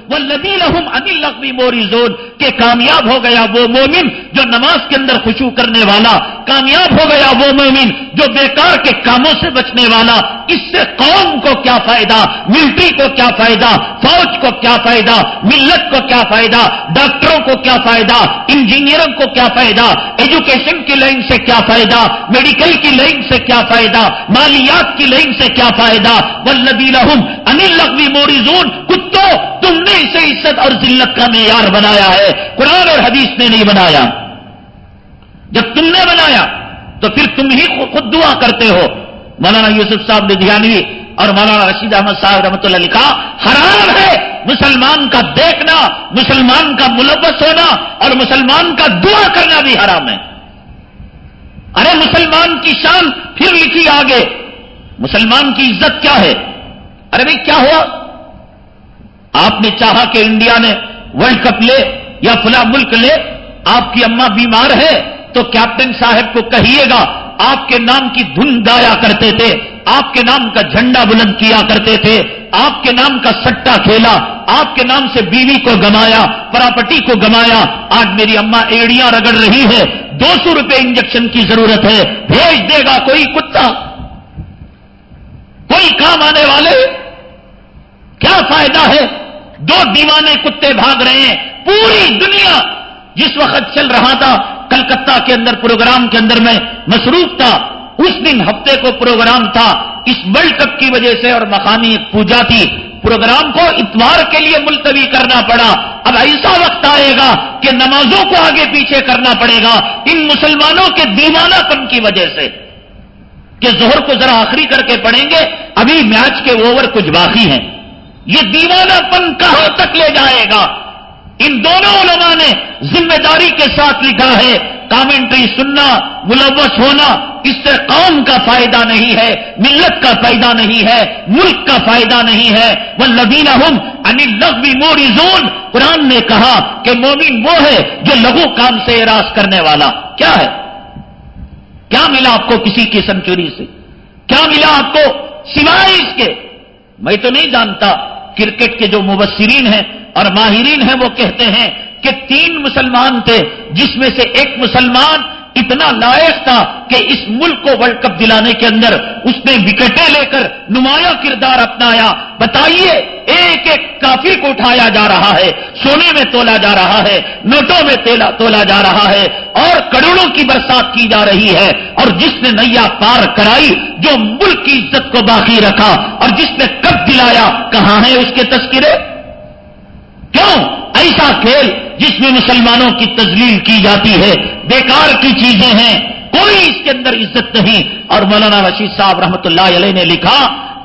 قاشعون والذی لهم عن اللغو مورزون کہ کامیاب ہو گیا وہ مومن جو نماز کے اندر خشوع کرنے والا، کامیاب ہو گیا وہ مومن جو بیکار کے کاموں سے بچنے والا، اس سے قوم کو کیا فائدہ، ملٹری کو کیا فائدہ، فوج کو کیا فائدہ، ملت کو کیا فائدہ، ڈاکٹروں کو کیا فائدہ، انجینئروں کو کیا فائدہ، ایجوکیشن کی لائن سے کیا فائدہ، میڈیکل کی لائن سے کیا فائدہ، مالیات کی لائن سے کیا فائدہ ولبی لہم انل لغوی موری زون کتوں تم نے اسے عزت اور ذلت کا معیار بنایا ہے قرآن اور حدیث نے نہیں بنایا جب تم نے بنایا تو پھر تم ہی خود دعا کرتے ہو مولانا یوسف صاحب نے دھیانوی اور مولانا رشید احمد صاحب رحمۃ اللہ لکھا حرام ہے مسلمان کا دیکھنا، مسلمان کا ملوث ہونا اور مسلمان کا دعا کرنا بھی حرام ہے۔ ارے مسلمان کی شان پھر لکھی آگے، مسلمان کی عزت کیا ہے؟ ارے بھائی، کیا ہوا؟ آپ نے چاہا کہ انڈیا نے ورلڈ کپ لے یا فلاں ملک لے، آپ کی اما بیمار ہے تو کیپٹن صاحب کو کہیے گا، آپ کے نام کی دھن گایا کرتے تھے، آپ کے نام کا جھنڈا بلند کیا کرتے تھے، آپ کے نام کا سٹا کھیلا، آپ کے نام سے بیوی کو گمایا، پراپرٹی کو گمایا، آج میری اما ایڑیاں رگڑ رہی ہے دو سو روپے انجیکشن کی ضرورت ہے، بھیج دے گا کوئی کتا۔ کوئی کام آنے والے؟ کیا فائدہ ہے؟ دو دیوانے کتے بھاگ رہے ہیں، پوری دنیا جس وقت چل رہا تھا، کلکتہ کے اندر، پروگرام کے اندر میں مصروف تھا۔ اس دن ہفتے کو پروگرام تھا۔ اس ورلڈ کپ کی وجہ سے اور مقامی پوجا تھی۔ پروگرام کو اتوار کے لیے ملتوی کرنا پڑا۔ اب ایسا وقت آئے گا کہ نمازوں کو آگے پیچھے کرنا پڑے گا۔ ان مسلمانوں کے دیوانہ پن کی وجہ سے کہ زہر کو ذرا آخری کر کے پڑیں گے۔ ابھی میچ کے اوور کچھ باقی ہیں۔ یہ دیوانہ پن کہاں تک لے جائے گا؟ ان دونوں علماء نے ذمہ داری کے ساتھ لکھا ہے، کامنٹری سننا، ملوث ہونا، اس سے قوم کا فائدہ نہیں ہے، ملت کا فائدہ نہیں ہے، ملک کا فائدہ نہیں ہے۔ وہ لبین ہوں انل موری زون قرآن نے کہا کہ مومن وہ ہے جو لغو کام سے اراض کرنے والا۔ کیا ہے؟ کیا ملا آپ کو کسی کی سنچوری سے؟ کیا ملا آپ کو سوائے اس کے؟ میں تو نہیں جانتا۔ کرکٹ کے جو مبصرین ہیں اور ماہرین ہیں وہ کہتے ہیں کہ تین مسلمان تھے جس میں سے ایک مسلمان اتنا لائق تھا کہ اس ملک کو ورلڈ کپ دلانے کے اندر اس نے وکٹیں لے کر نمایاں کردار اپنایا۔ بتائیے، ایک ایک کافی کو اٹھایا جا رہا ہے، سونے میں تولا جا رہا ہے، نوٹوں میں تولا جا رہا ہے اور کروڑوں کی برسات کی جا رہی ہے۔ اور جس نے نیا پار کرائی، جو ملک کی عزت کو باقی رکھا، اور جس نے کب دلایا، کہاں ہے اس کے تذکرے؟ کیوں ایسا کھیل جس میں مسلمانوں کی تزلیل کی جاتی ہے بیکار کی چیزیں ہیں کوئی اس کے اندر عزت نہیں اور مولانا رشید صاحب رحمت اللہ علیہ نے لکھا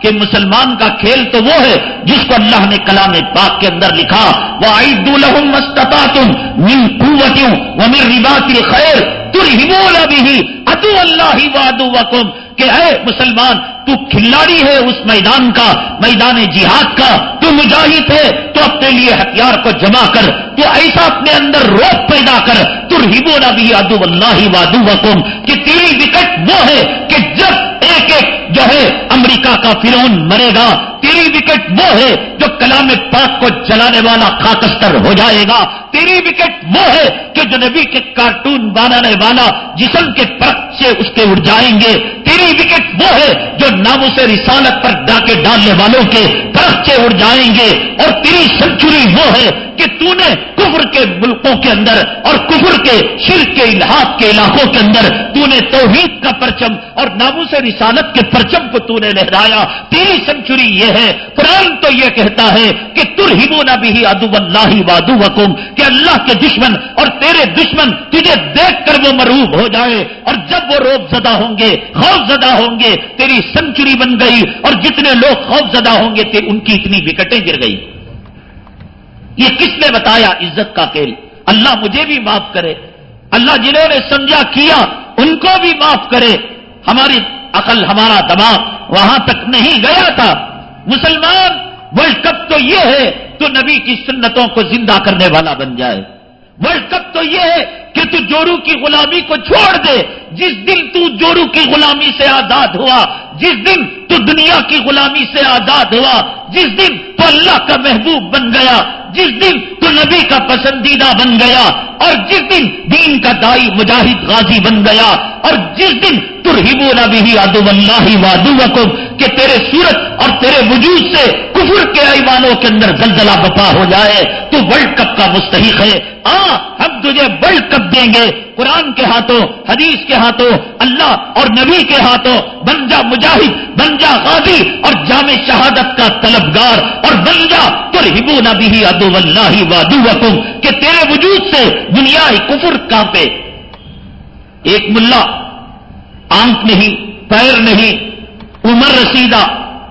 کہ مسلمان کا کھیل تو وہ ہے جس کو اللہ نے کلام پاک کے اندر لکھا وہ عید الحم مستفا تم من قوتوں وہ خیر تر ہمول بھی اتو اللہ وادو وکم کہ اے مسلمان، تو کھلاڑی ہے اس میدان کا، میدان جہاد کا، تو مجاہد ہے، تو اپنے لیے ہتھیار کو جمع کر، تو ایسا اپنے اندر روپ پیدا کر، تو ربو نبی ادو اللہ وادو وکم کہ تیری وکٹ وہ ہے کہ جب ایک ایک جو ہے امریکہ کا فرون مرے گا، تیری وکٹ وہ ہے جو کلام پاک کو چلانے والا خاکستر ہو جائے گا۔ تیری وکٹ وہ ہے کہ جو نبی کے کارٹون بنانے والا جسم کے پرت سے اس کے اڑ جائیں گے۔ تیری وکٹ وہ ہے جو ناموں سے رسالت پر ڈاکے ڈالنے والوں کے پرت سے اڑ جائیں گے۔ اور تیری سنچری وہ ہے کہ تو نے کفر کے ملکوں کے اندر اور کفر کے شرک کے الحاظ کے علاقوں کے اندر تو نے توحید کا پرچم اور نامو سے رسالت کے پرچم کو تو نے لہرایا۔ تیری سنچری یہ ہے۔ قرآن تو یہ کہتا ہے کہ تر ہی نہ بھی ادو اللہ وادو وکم کہ اللہ کے دشمن اور تیرے دشمن تجھے دیکھ کر وہ مروب ہو جائے۔ اور جب وہ روب زدہ ہوں گے، خوف زدہ ہوں گے، تیری سنچری بن گئی۔ اور جتنے لوگ خوف زدہ ہوں گے ان کی اتنی وکٹیں گر گئی یہ کس نے بتایا؟ عزت کا کھیل اللہ مجھے بھی معاف کرے۔ اللہ جنہوں نے سمجھا کیا، ان کو بھی معاف کرے۔ ہماری عقل ہمارا دماغ وہاں تک نہیں گیا تھا۔ مسلمان، ورلڈ کپ تو یہ ہے تو نبی کی سنتوں کو زندہ کرنے والا بن جائے۔ ورلڈ کپ تو یہ ہے کہ تو جورو کی غلامی کو چھوڑ دے۔ جس دن تو جورو کی غلامی سے آزاد ہوا، جس دن تو دنیا کی غلامی سے آزاد ہوا، جس دن تو اللہ کا محبوب بن گیا، جس دن تو نبی کا پسندیدہ بن گیا اور جس دن دین کا دائی مجاہد غازی بن گیا اور جس دن ترہبو نبی ادو اللہ وادو کہ تیرے صورت اور تیرے وجود سے کفر کے ایوانوں کے اندر زلزلہ بپا ہو جائے تو ورلڈ کپ کا مستحق ہے۔ آ، ہم تجھے ورلڈ کپ دیں گے۔ قرآن کے ہاتھوں، حدیث کے ہاتھوں، اللہ اور نبی کے ہاتھوں بن جا مجاہد بن جا غازی اور جامع شہادت کا طلبگار اور بن جا تو ہبو نبی ادو اللہ وادو کہ تیرے وجود سے دنیا کفر کانپے۔ ایک ملا، آنکھ نہیں، پیر نہیں، عمر رسیدہ،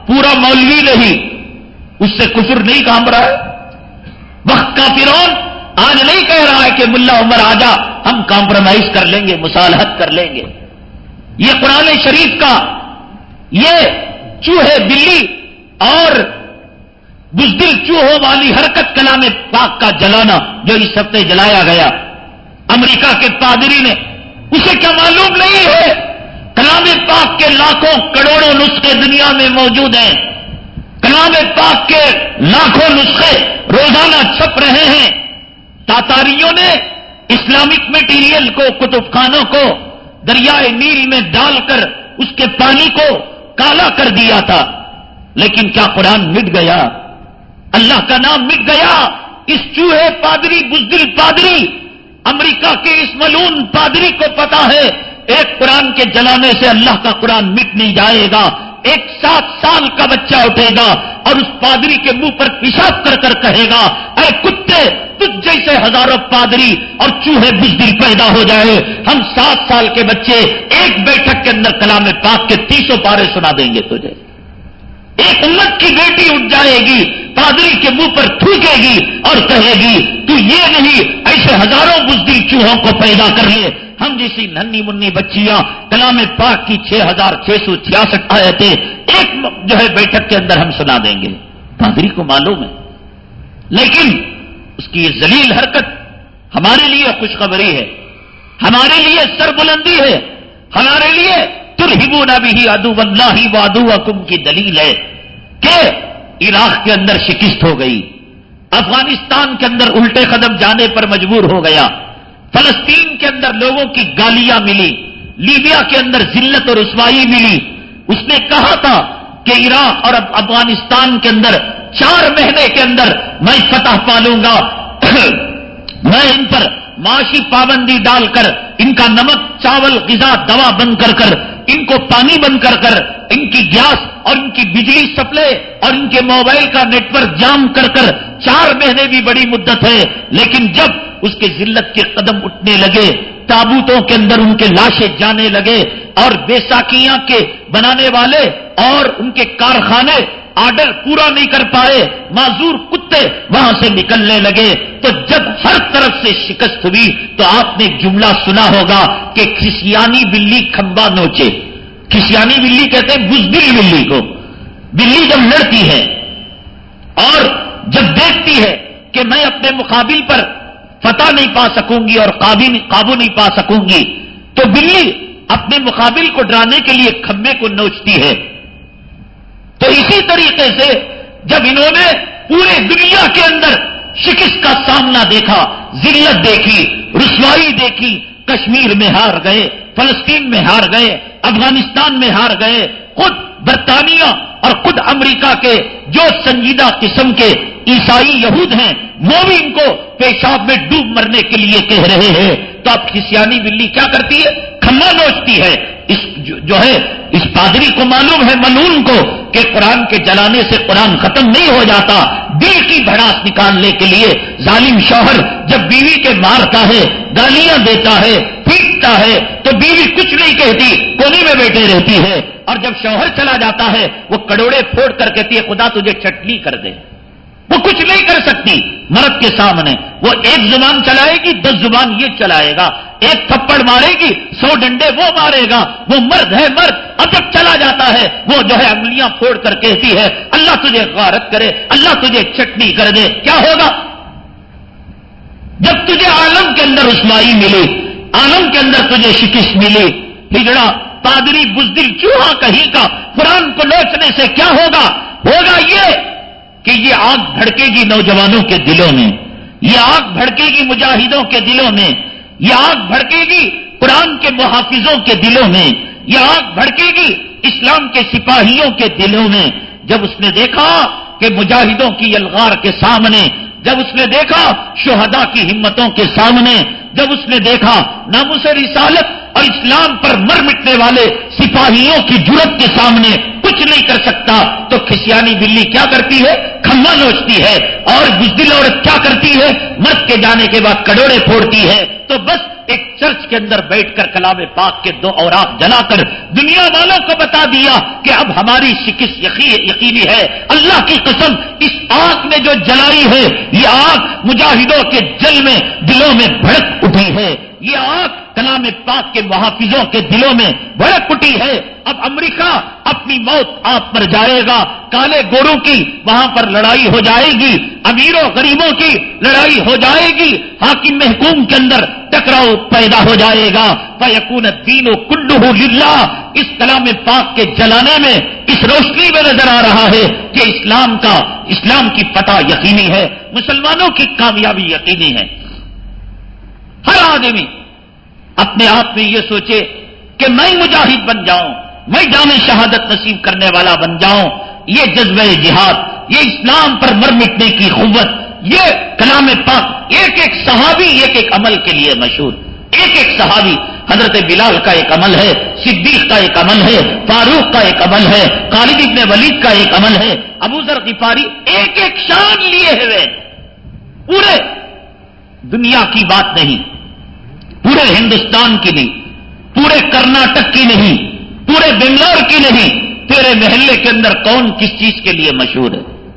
پورا مولوی نہیں، اس سے کفر نہیں کام رہا ہے۔ وقت کا فرون آج نہیں کہہ رہا ہے کہ ملا عمر آ جا، ہم کمپرومائز کر لیں گے، مصالحت کر لیں گے۔ یہ قرآن شریف کا یہ چوہے بلی اور بزدل چوہوں والی حرکت کلام پاک کا جلانا جو اس ہفتے جلایا گیا۔ امریکہ کے پادری نے، اسے کیا معلوم نہیں ہے؟ کلام پاک کے لاکھوں کروڑوں نسخے دنیا میں موجود ہیں۔ کلام پاک کے لاکھوں نسخے روزانہ چھپ رہے ہیں۔ تاتاریوں نے اسلامک میٹیریل کو، کتب خانوں کو دریائے نیل میں ڈال کر اس کے پانی کو کالا کر دیا تھا۔ لیکن کیا قرآن مٹ گیا؟ اللہ کا نام مٹ گیا۔ اس چوہے پادری، بزدل پادری، امریکہ کے اس ملون پادری کو پتا ہے، ایک قرآن کے جلانے سے اللہ کا قرآن مٹ نہیں جائے گا۔ ایک سات سال کا بچہ اٹھے گا اور اس پادری کے منہ پر پیشاب کر کر کہے گا، اے کتے، تجھ جیسے ہزاروں پادری اور چوہے بزدل پیدا ہو جائے۔ ہم سات سال کے بچے ایک بیٹھک کے اندر کلام پاک کے تیسوں پارے سنا دیں گے تجھے۔ ایک امت کی بیٹی اٹھ جائے گی، پادری کے منہ پر تھوکے گی اور کہے گی، تو یہ نہیں، ایسے ہزاروں بزدل چوہوں کو پیدا کر لے۔ ہم جیسی ننی منی بچیاں کلام پاک کی چھ ہزار چھ سو چھیاسٹھ آئے تھے ایک جو ہے بیٹھک کے اندر ہم سنا دیں گے۔ پادری کو معلوم ہے۔ لیکن اس کی یہ زلیل حرکت ہمارے لیے خوشخبری ہے۔ ہمارے لیے سر بلندی ہے۔ ہمارے لیے ترہبو نبی ادو اللہ وادو حکم کی دلیل ہے۔ کہ عراق کے اندر شکست ہو گئی، افغانستان کے اندر الٹے قدم جانے پر مجبور ہو گیا، فلسطین کے اندر لوگوں کی گالیاں ملی، لیبیا کے اندر ذلت اور رسوائی ملی۔ اس نے کہا تھا کہ عراق اور افغانستان کے اندر چار مہینے کے اندر میں فتح پالوں گا۔ میں ان پر معاشی پابندی ڈال کر، ان کا نمک، چاول، غذا، دوا بند کر کر ان کو پانی بند کر کر ان کی گیس اور ان کی بجلی سپلائی اور ان کے موبائل کا نیٹ ورک جام کر کر چار مہینے بھی بڑی مدت ہے، لیکن جب اس کے ذلت کے قدم اٹھنے لگے، تابوتوں کے اندر ان کے لاشیں جانے لگے اور بیساکیاں کے بنانے والے اور ان کے کارخانے آرڈر پورا نہیں کر پائے، معذور کتے وہاں سے نکلنے لگے۔ تو جب ہر طرف سے شکست ہوئی تو آپ نے جملہ سنا ہوگا کہ کھسیانی بلی کھمبا نوچے۔ کھسیانی بلی کہتے ہیں بزدل بلی کو۔ بلی جب لڑتی ہے اور جب دیکھتی ہے کہ میں اپنے مقابل پر فتح نہیں پا سکوں گی اور قابو نہیں پا سکوں گی، تو بلی اپنے مقابل کو ڈرانے کے لیے کھمبے کو نوچتی ہے۔ تو اسی طریقے سے جب انہوں نے پورے دنیا کے اندر شکست کا سامنا دیکھا، ذلت دیکھی، رسوائی دیکھی، کشمیر میں ہار گئے، فلسطین میں ہار گئے، افغانستان میں ہار گئے، خود برطانیہ اور خود امریکہ کے جو سنجیدہ قسم کے عیسائی یہود ہیں، وہ بھی ان کو پیشاب میں ڈوب مرنے کے لیے کہہ رہے ہیں۔ تو اب کسیانی بلی کیا کرتی ہے؟ کھما نوچتی ہے۔ اس جو ہے، اس پادری کو معلوم ہے منون کو، کہ قرآن کے جلانے سے قرآن ختم نہیں ہو جاتا۔ دل کی بھڑاس نکالنے کے لیے ظالم شوہر جب بیوی کے مارتا ہے، گالیاں دیتا ہے پیٹتا ہے، تو بیوی کچھ نہیں کہتی، کونے میں بیٹھے رہتی ہے۔ اور جب شوہر چلا جاتا ہے، وہ کڑوڑے پھوڑ کر کہتی ہے، خدا تجھے چٹنی کر دے۔ وہ کچھ نہیں کر سکتی۔ مرد کے سامنے وہ ایک زبان چلائے گی، دس زبان یہ چلائے گا۔ ایک تھپڑ مارے گی، سو ڈنڈے وہ مارے گا۔ وہ مرد ہے مرد اب چلا جاتا ہے۔ وہ جو ہے انگلیاں پھوڑ کر کہتی ہے، اللہ تجھے غارت کرے، اللہ تجھے چٹنی کر دے۔ کیا ہوگا؟ جب تجھے عالم کے اندر رسمائی ملی، عالم کے اندر تجھے شکست ملی، ہجڑا پادری بزدل چوہا کہیں کا، قرآن کو لوچنے سے کیا ہوگا؟ ہوگا یہ کہ یہ آگ بھڑکے گی نوجوانوں کے دلوں میں، یہ آگ بھڑکے گی مجاہدوں کے دلوں میں، یہ آگ بھڑکے گی قرآن کے محافظوں کے دلوں میں، یہ آگ بھڑکے گی اسلام کے سپاہیوں کے دلوں میں۔ جب اس نے دیکھا کہ مجاہدوں کی الغار کے سامنے، جب اس نے دیکھا شہدا کی ہمتوں کے سامنے، جب اس نے دیکھا ناموس رسالت اور اسلام پر مر مٹنے والے سپاہیوں کی جرت کے سامنے کچھ نہیں کر سکتا تو کھسیانی بلی کیا کرتی ہے؟ کھما نوچتی ہے۔ اور بزدل عورت کیا کرتی ہے؟ مرد کے جانے کے بعد کڈوڑے پھوڑتی ہے۔ تو بس ایک چرچ کے اندر بیٹھ کر کلام پاک کے دو اور جلا کر دنیا والوں کو بتا دیا کہ اب ہماری شکست یقینی ہے۔ اللہ کی قسم، اس آگ نے جو جلائی ہے، یہ آگ مجاہدوں کے جل میں دلوں میں بھڑک اٹھی ہے۔ یہ آگ کلام پاک کے محافظوں کے دلوں میں بڑک پٹی ہے۔ اب امریکہ اپنی موت آپ پر جائے گا۔ کالے گوروں کی وہاں پر لڑائی ہو جائے گی۔ امیروں غریبوں کی لڑائی ہو جائے گی۔ حاکم محکوم کے اندر ٹکراؤ پیدا ہو جائے گا۔ فیقون دین و کنڈو للہ اس کلام پاک کے جلانے میں اس روشنی میں نظر آ رہا ہے کہ اسلام کا، اسلام کی پتہ یقینی ہے۔ مسلمانوں کی کامیابی یقینی ہے۔ ہر آدمی اپنے آپ میں یہ سوچے کہ میں مجاہد بن جاؤں، میں جامع شہادت نصیب کرنے والا بن جاؤں۔ یہ جذبہ جہاد، یہ اسلام پر مر مٹنے کی قوت، یہ کلام پاک ایک ایک صحابی ایک ایک عمل کے لیے مشہور۔ ایک ایک صحابی، حضرت بلال کا ایک عمل ہے، صدیق کا ایک عمل ہے، فاروق کا ایک عمل ہے، خالد ابن ولید کا ایک عمل ہے۔ ابو ذر غفاری ایک ایک شان لیے ہوئے۔ پورے دنیا کی بات نہیں، پورے ہندوستان کی نہیں، پورے کرناٹک کی نہیں، پورے بنگلور کی نہیں، تیرے محلے کے اندر کون کس چیز کے لیے مشہور ہے؟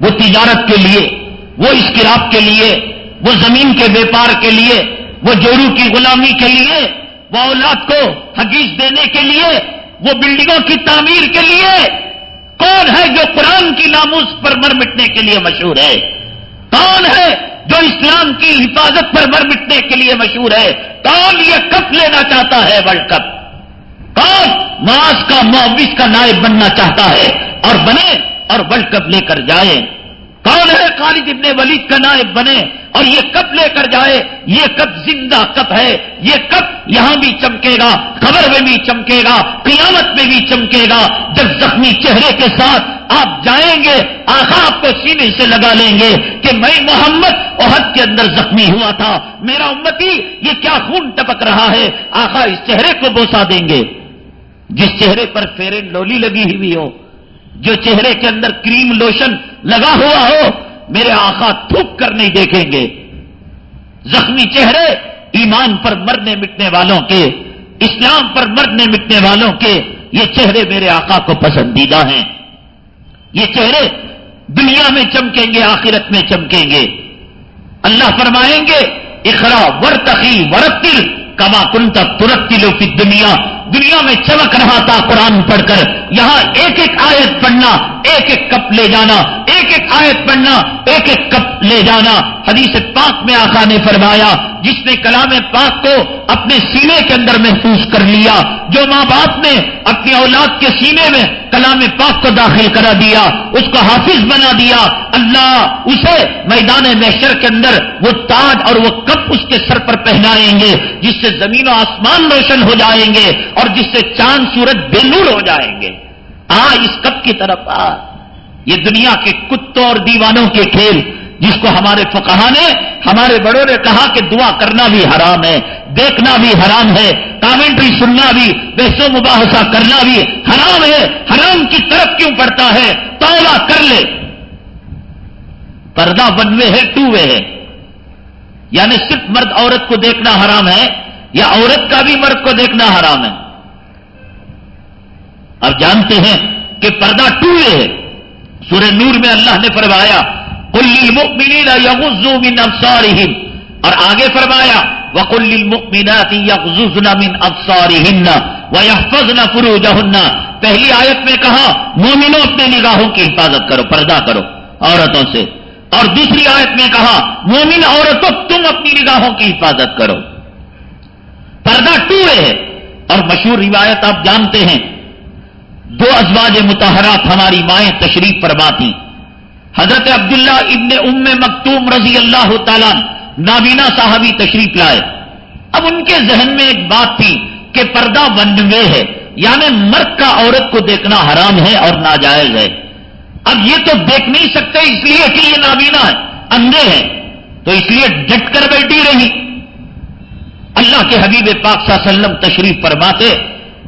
وہ تجارت کے لیے، وہ اسکراب کے لیے، وہ زمین کے بیپار کے لیے، وہ جورو کی غلامی کے لیے، وہ اولاد کو حقیق دینے کے لیے، وہ بلڈنگوں کی تعمیر کے لیے۔ کون ہے جو قرآن کی ناموس پر مر مٹنے کے لیے مشہور ہے؟ کون ہے جو اسلام کی حفاظت پر مر مٹنے کے لیے مشہور ہے، کون یہ کپ لینا چاہتا ہے ورلڈ کپ؟ کون ماس کا معاوض کا نائب بننا چاہتا ہے؟ اور بنے اور ورلڈ کپ لے کر جائیں۔ کون ہے خالد ابن ولید کا نائب بنے اور یہ کب لے کر جائے؟ یہ کب زندہ کب ہے؟ یہ کب یہاں بھی چمکے گا خبر میں بھی چمکے گا، قیامت میں بھی چمکے گا؟ جب زخمی چہرے کے ساتھ آپ جائیں گے، آخا آپ کو سینے سے لگا لیں گے کہ میں محمد عہد کے اندر زخمی ہوا تھا۔ میرا امتی، یہ کیا خون ٹپک رہا ہے؟ آخا اس چہرے کو بوسا دیں گے۔ جس چہرے پر فیرن لولی لگی ہوئی ہو جو چہرے کے اندر کریم لوشن لگا ہوا ہو، میرے آخا تھوک کر نہیں دیکھیں گے۔ زخمی چہرے ایمان پر مرنے مٹنے والوں کے، اسلام پر مرنے مٹنے والوں کے یہ چہرے میرے آقا کو پسندیدہ ہیں۔ یہ چہرے دنیا میں چمکیں گے، آخرت میں چمکیں گے۔ اللہ فرمائیں گے اخرا ورتقی ورتل کما کن تک فی دنیا دنیا میں چمک رہا تھا قرآن پڑھ کر۔ یہاں ایک ایک آیت پڑھنا، ایک ایک کپ لے جانا، ایک ایک آیت پڑھنا، ایک ایک کپ لے جانا۔ حدیث پاک میں آخا نے فرمایا، جس نے کلام پاک کو اپنے سینے کے اندر محفوظ کر لیا، جو ماں باپ نے اپنی اولاد کے سینے میں کلام پاک کو داخل کرا دیا، اس کو حافظ بنا دیا۔ اللہ اسے میدان محشر کے اندر وہ تاج اور وہ کپ اس کے سر پر پہنائیں گے، جس سے زمین و آسمان روشن ہو جائیں گے اور جس سے چاند سورج بے نور ہو جائیں گے۔ آ، اس کپ کی طرف آ۔ یہ دنیا کے کتوں اور دیوانوں کے کھیل جس کو ہمارے فقہ نے، ہمارے بڑوں نے کہا کہ دعا کرنا بھی حرام ہے، دیکھنا بھی حرام ہے، کامنٹری سننا بھی، بحث و مباحثہ کرنا بھی حرام ہے، حرام کی طرف کیوں پڑتا ہے؟ توبہ کر لے۔ پردہ ون وے ہے، ٹو وے ہے۔ یعنی صرف مرد عورت کو دیکھنا حرام ہے یا عورت کا بھی مرد کو دیکھنا حرام ہے۔ اب جانتے ہیں کہ پردہ ٹو وے ہے۔ سورہ نور میں اللہ نے فرمایا کل من اور آگے فرمایا وکل المؤمنات یغززن من ابصارہن ویحفظن فروجہن۔ پہلی آیت میں کہا، مومنوں اپنے نگاہوں کی حفاظت کرو، پردہ کرو عورتوں سے۔ اور دوسری آیت میں کہا، مومن عورتوں، تم اپنی نگاہوں کی حفاظت کرو۔ پردہ ٹو ہے اور مشہور روایت آپ جانتے ہیں، دو ازواج متحرات ہماری مائیں تشریف فرماتی۔ حضرت عبداللہ ابن ام مکتوم رضی اللہ تعالیٰ نابینا صاحبی تشریف لائے۔ اب ان کے ذہن میں ایک بات تھی کہ پردہ ونوے ہے یعنی مرد کا عورت کو دیکھنا حرام ہے اور ناجائز ہے۔ اب یہ تو دیکھ نہیں سکتے، اس لیے کہ یہ نابینا ہے، اندھے ہیں۔ تو اس لیے ڈٹ کر بیٹھی رہی۔ اللہ کے حبیب پاک صلی اللہ علیہ وسلم تشریف فرماتے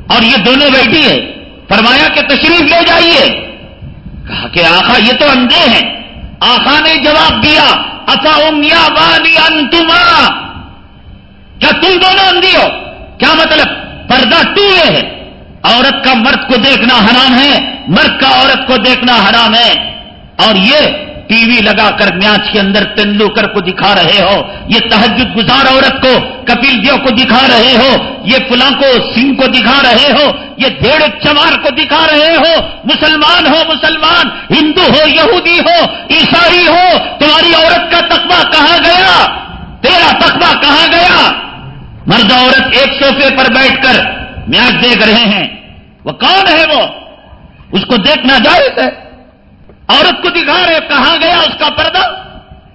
اور یہ دونوں بیٹھی ہے فرمایا کہ تشریف لے جائیے۔ کہا کہ آخا یہ تو اندھے ہیں۔ آخا نے جواب دیا افا امیا والی انتما۔ کیا تم دونوں اندھی ہو؟ کیا مطلب؟ پردہ ٹوئے ہے۔ عورت کا مرد کو دیکھنا حرام ہے، مرد کا عورت کو دیکھنا حرام ہے۔ اور یہ ٹی وی لگا کر میچ کے اندر تندولکر کو دکھا رہے ہو، یہ تحجد گزار عورت کو کپل دیو کو دکھا رہے ہو، یہ فلاں کو سنگھ کو دکھا رہے ہو، یہ ڈیڑھ چمار کو دکھا رہے ہو، مسلمان ہو، مسلمان، ہندو ہو، یہودی ہو، عیسائی ہو، تمہاری عورت کا تقوی کہاں گیا؟ تیرا تقوی کہاں گیا؟ مرد عورت ایک سوفے پر بیٹھ کر میچ دیکھ رہے ہیں، وہ کون ہے وہ؟ اس کو دیکھنا جائز ہے۔ عورت کو دکھا رہے، کہاں گیا اس کا پردہ؟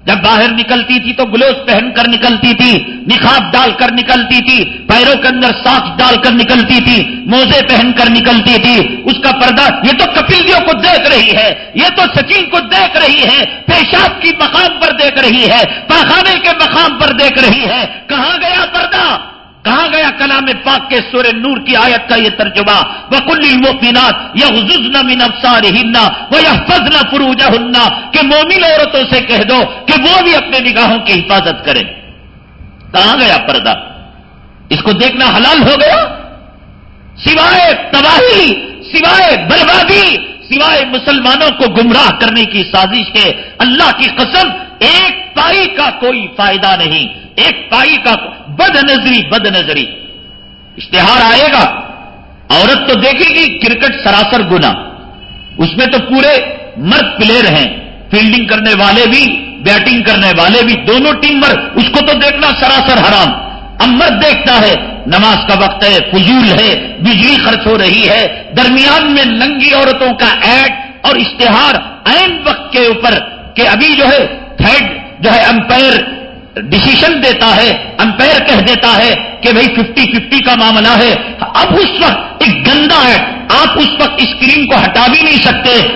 جب باہر نکلتی تھی تو گلوز پہن کر نکلتی تھی، نکھاب ڈال کر نکلتی تھی، پیروں کے اندر ساخ ڈال کر نکلتی تھی، موزے پہن کر نکلتی تھی۔ اس کا پردہ یہ تو کپیلیوں کو دیکھ رہی ہے، یہ تو سچین کو دیکھ رہی ہے، پیشاب کی مقام پر دیکھ رہی ہے، پاخانے کے مقام پر دیکھ رہی ہے۔ کہاں گیا پردہ؟ کہاں گیا کلام پاک کے سور نور کی آیت کا یہ ترجمہ وہ کل مومنات یا من افسار وہ یا کہ مومن عورتوں سے کہہ دو کہ وہ بھی اپنے نگاہوں کی حفاظت کریں۔ کہاں گیا پردہ۔ اس کو دیکھنا حلال ہو گیا؟ سوائے تباہی، سوائے بربادی، سوائے مسلمانوں کو گمراہ کرنے کی سازش کے اللہ کی قسم ایک پائی کا کوئی فائدہ نہیں، ایک پائی کا بد نظری بد نظری اشتہار آئے گا، عورت تو دیکھے گی کرکٹ سراسر گنا اس میں تو پورے مرد پلیئر ہیں، فیلڈنگ کرنے والے بھی، بیٹنگ کرنے والے بھی، دونوں ٹیم پر اس کو تو دیکھنا سراسر حرام۔ اب مرد دیکھتا ہے، نماز کا وقت ہے، فضول ہے، بجلی خرچ ہو رہی ہے، درمیان میں ننگی عورتوں کا ایڈ اور اشتہار این وقت کے اوپر کہ ابھی جو ہے ہیڈ جو ہے امپائر ڈسیشن دیتا ہے، امپائر کہہ دیتا ہے کہ بھائی ففٹی ففٹی کا معاملہ ہے۔ اب اس وقت ایک گندا ایکٹ آپ اس وقت اسکرین کو ہٹا بھی نہیں سکتے۔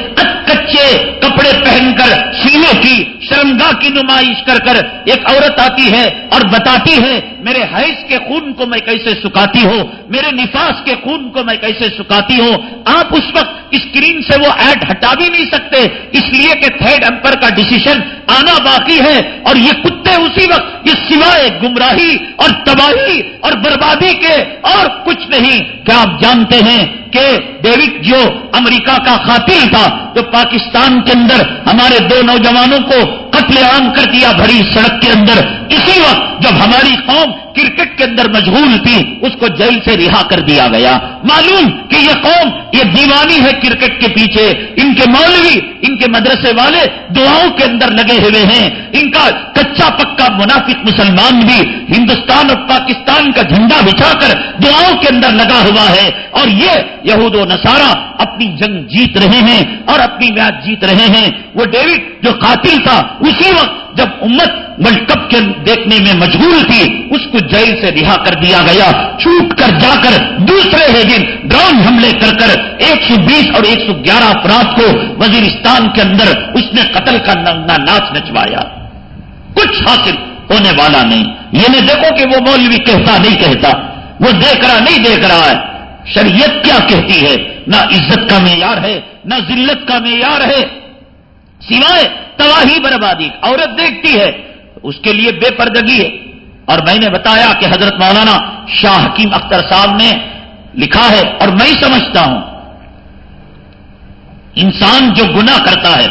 کچے کپڑے پہن کر، سینے کی، شرمگاہ کی نمائش کر کر ایک عورت آتی ہے اور بتاتی ہے، میرے حیض کے خون کو میں کیسے سکھاتی ہوں؟ میرے نفاس کے خون کو میں کیسے سکھاتی ہوں؟ آپ اس وقت اسکرین سے وہ ایڈ ہٹا بھی نہیں سکتے۔ اس لیے کہ تھرڈ امپر کا ڈسیشن آنا باقی ہے اور یہ کتے اسی وقت، یہ سوائے گمراہی اور تباہی اور بربادی کے اور کچھ نہیں۔ کیا آپ جانتے ہیں کہ ڈیوڈ جو امریکہ کا قاتل تھا، جو پاکستان کے اندر ہمارے دو نوجوانوں کو قتل عام کر دیا بھری سڑک کے اندر۔ اسی وقت جب ہماری قوم کرکٹ کے اندر مشغول تھی، اس کو جیل سے رہا کر دیا گیا۔ معلوم کہ یہ قوم، یہ دیوانی ہے کرکٹ کے پیچھے۔ ان کے مولوی، ان کے مدرسے والے دعاؤں کے اندر لگے ہوئے ہیں۔ ان کا کچا پکا منافق مسلمان بھی ہندوستان اور پاکستان کا جھنڈا بچھا کر دعاؤں کے اندر لگا ہوا ہے۔ اور یہ یہود و نصارہ اپنی جنگ جیت رہے ہیں اور اپنی میچ جیت رہے ہیں۔ وہ ڈیوڈ جو قاتل تھا اسی وقت جب امت ورلڈ کپ کے دیکھنے میں مجبور تھی، اس کو جیل سے رہا کر دیا گیا، چھوٹ کر جا کر دوسرے ہی دن ڈرون حملے کر کر ایک سو بیس اور ایک سو گیارہ افراد کو وزیرستان کے اندر اس نے قتل کا ناچ نچوایا۔ کچھ حاصل ہونے والا نہیں۔ یہ نہیں دیکھو کہ وہ مولوی کہتا نہیں کہتا، وہ دیکھ رہا نہیں دیکھ رہا ہے۔ شریعت کیا کہتی ہے؟ نہ عزت کا معیار ہے، نہ ذلت کا معیار ہے۔ سوائے تباہی بربادی عورت دیکھتی ہے، اس کے لیے بے پردگی ہے۔ اور میں نے بتایا کہ حضرت مولانا شاہ حکیم اختر صاحب نے لکھا ہے، اور میں سمجھتا ہوں۔ انسان جو گنا کرتا ہے،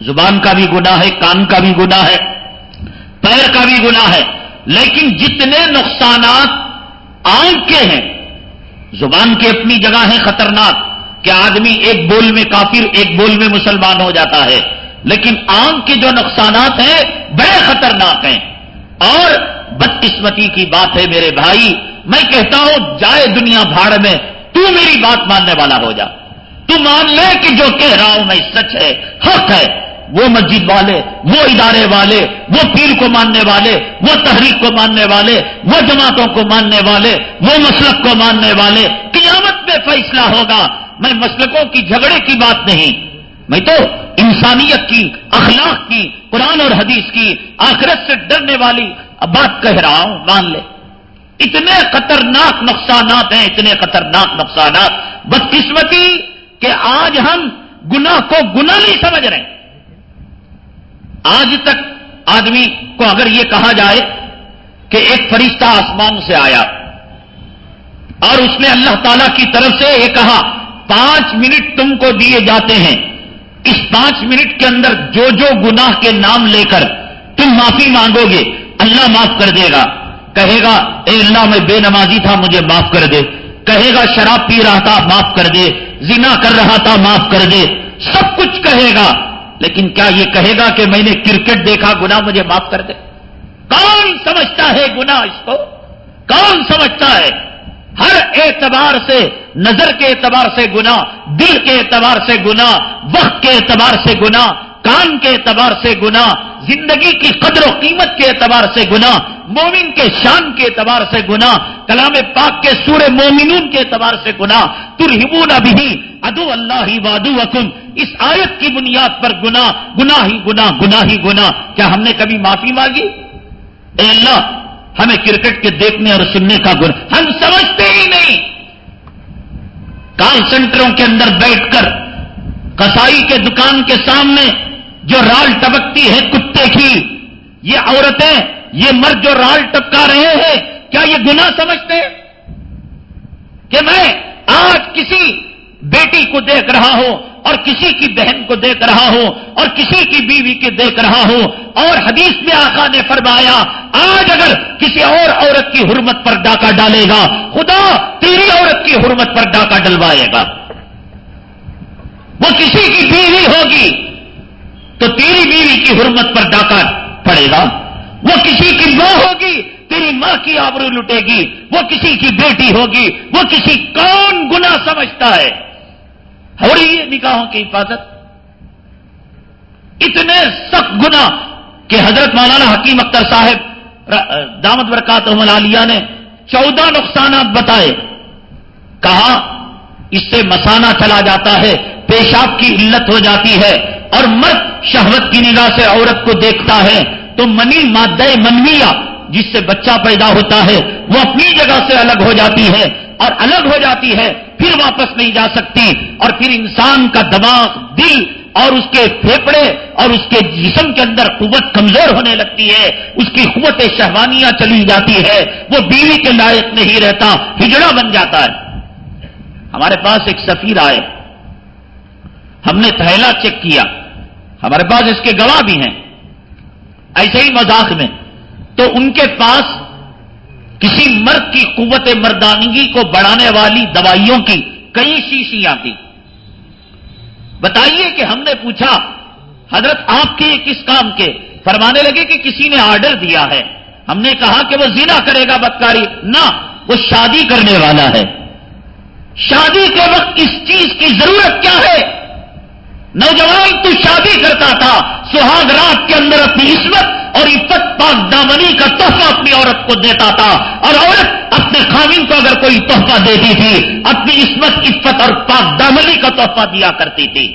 زبان کا بھی گنا ہے، کان کا بھی گنا ہے، پیر کا بھی گنا ہے، لیکن جتنے نقصانات آنکھ کے ہیں، زبان کی اپنی جگہ ہے خطرناک، کہ آدمی ایک بول میں کافر، ایک بول میں مسلمان ہو جاتا ہے۔ لیکن آنکھ کے جو نقصانات ہیں بڑے خطرناک ہیں۔ اور بدقسمتی کی بات ہے میرے بھائی، میں کہتا ہوں، جائے دنیا بھاڑ میں، تو میری بات ماننے والا ہو جا۔ تو مان لے کہ جو کہہ رہا ہوں میں، سچ ہے، حق ہے۔ وہ مسجد والے، وہ ادارے والے، وہ پیر کو ماننے والے، وہ تحریک کو ماننے والے، وہ جماعتوں کو ماننے والے، وہ مسلک کو ماننے والے، قیامت میں فیصلہ ہوگا۔ میں مسلکوں کی جھگڑے کی بات نہیں، میں تو انسانیت کی، اخلاق کی، قرآن اور حدیث کی، آخرت سے ڈرنے والی بات کہہ رہا ہوں، مان لے۔ اتنے خطرناک نقصانات ہیں، اتنے خطرناک نقصانات۔ بدقسمتی کہ آج ہم گنا کو گنا نہیں سمجھ رہے۔ آج تک آدمی کو اگر یہ کہا جائے کہ ایک فرشتہ آسمان سے آیا اور اس نے اللہ تعالی کی طرف سے یہ کہا، پانچ منٹ تم کو دیے جاتے ہیں۔ اس پانچ منٹ کے اندر جو جو گناہ کے نام لے کر تم معافی مانگو گے، اللہ معاف کر دے گا۔ کہے گا، اے اللہ، میں بے نمازی تھا، مجھے معاف کر دے۔ کہے گا، شراب پی رہا تھا، معاف کر دے۔ زنا کر رہا تھا، معاف کر دے۔ سب کچھ کہے گا۔ لیکن کیا یہ کہے گا کہ میں نے کرکٹ دیکھا گنا مجھے معاف کر دے؟ کون سمجھتا ہے گنا اس کو؟ کون سمجھتا ہے؟ ہر اعتبار سے، نظر کے اعتبار سے گنا دل کے اعتبار سے گنا وقت کے اعتبار سے گنا کان کے اعتبار سے گنا زندگی کی قدر و قیمت کے اعتبار سے گنا مومن کے شان کے اعتبار سے گنا کلام پاک کے سورہ مومنون کے اعتبار سے گنا ترہبون بھی ادو اللہ ہی وادو وکم اس آیت کی بنیاد پر گنا گنا ہی گنا گنا ہی گنا کیا ہم نے کبھی معافی مانگی؟ اے اللہ ہمیں کرکٹ کے دیکھنے اور سننے کا گن ہم سمجھتے ہی نہیں۔ کال سینٹروں کے اندر بیٹھ کر کسائی کے دکان کے سامنے جو رال ٹپکتی ہے کتے کی، یہ عورتیں، یہ مرد جو رال ٹپکا رہے ہیں، کیا یہ گنا سمجھتے؟ ہیں کہ میں آج کسی بیٹی کو دیکھ رہا ہوں اور کسی کی بہن کو دیکھ رہا ہوں اور کسی کی بیوی کے دیکھ رہا ہوں اور حدیث میں آقا نے فرمایا، آج اگر کسی اور عورت کی حرمت پر ڈاکہ ڈالے گا، خدا تیری عورت کی حرمت پر ڈاکہ ڈلوائے گا۔ وہ کسی کی بیوی ہوگی تو تیری بیوی کی حرمت پر ڈاکہ پڑے گا۔ وہ کسی کی ماں ہوگی، تیری ماں کی آبرو لٹے گی۔ وہ کسی کی بیٹی ہوگی، وہ کسی کون گنا سمجھتا ہے۔ ہو رہی ہے نکاحوں کی حفاظت۔ اتنے سخت گنا کہ حضرت مولانا حکیم اختر صاحب دامت برکات عالیہ نے چودہ نقصانات بتائے۔ کہا، اس سے مسانہ چلا جاتا ہے، پیشاب کی علت ہو جاتی ہے اور مرد شہوت کی نگاہ سے عورت کو دیکھتا ہے۔ تو منی مادہ منویا جس سے بچہ پیدا ہوتا ہے، وہ اپنی جگہ سے الگ ہو جاتی ہے اور الگ ہو جاتی ہے۔ پھر واپس نہیں جا سکتی اور پھر انسان کا دماغ، دل اور اس کے پھیپڑے اور اس کے جسم کے اندر قوت کمزور ہونے لگتی ہے، اس کی قوت شہوانیاں چلی جاتی ہے، وہ بیوی کے لائق نہیں رہتا، ہجڑا بن جاتا ہے۔ ہمارے پاس ایک سفیر آئے۔ ہم نے تھیلا چیک کیا۔ ہمارے پاس اس کے گواہ بھی ہیں۔ ایسے ہی مذاق میں۔ تو ان کے پاس کسی مرد کی قوت مردانگی کو بڑھانے والی دوائیوں کی کئی شیشیاں تھی بتائیے کہ ہم نے پوچھا، حضرت آپ کے کس کام کے؟ فرمانے لگے کہ کسی نے آرڈر دیا ہے۔ ہم نے کہا کہ وہ زنا کرے گا، بدکاری۔ نہ، وہ شادی کرنے والا ہے۔ شادی کے وقت اس چیز کی ضرورت کیا ہے؟ نوجوان تو شادی کرتا تھا، سہاگ رات کے اندر اپنی عصمت اور عفت پاک دامنی کا تحفہ اپنی عورت کو دیتا تھا اور عورت اپنے خامین کو اگر کوئی تحفہ دیتی تھی، اپنی عصمت عفت اور پاک دامنی کا تحفہ دیا کرتی تھی۔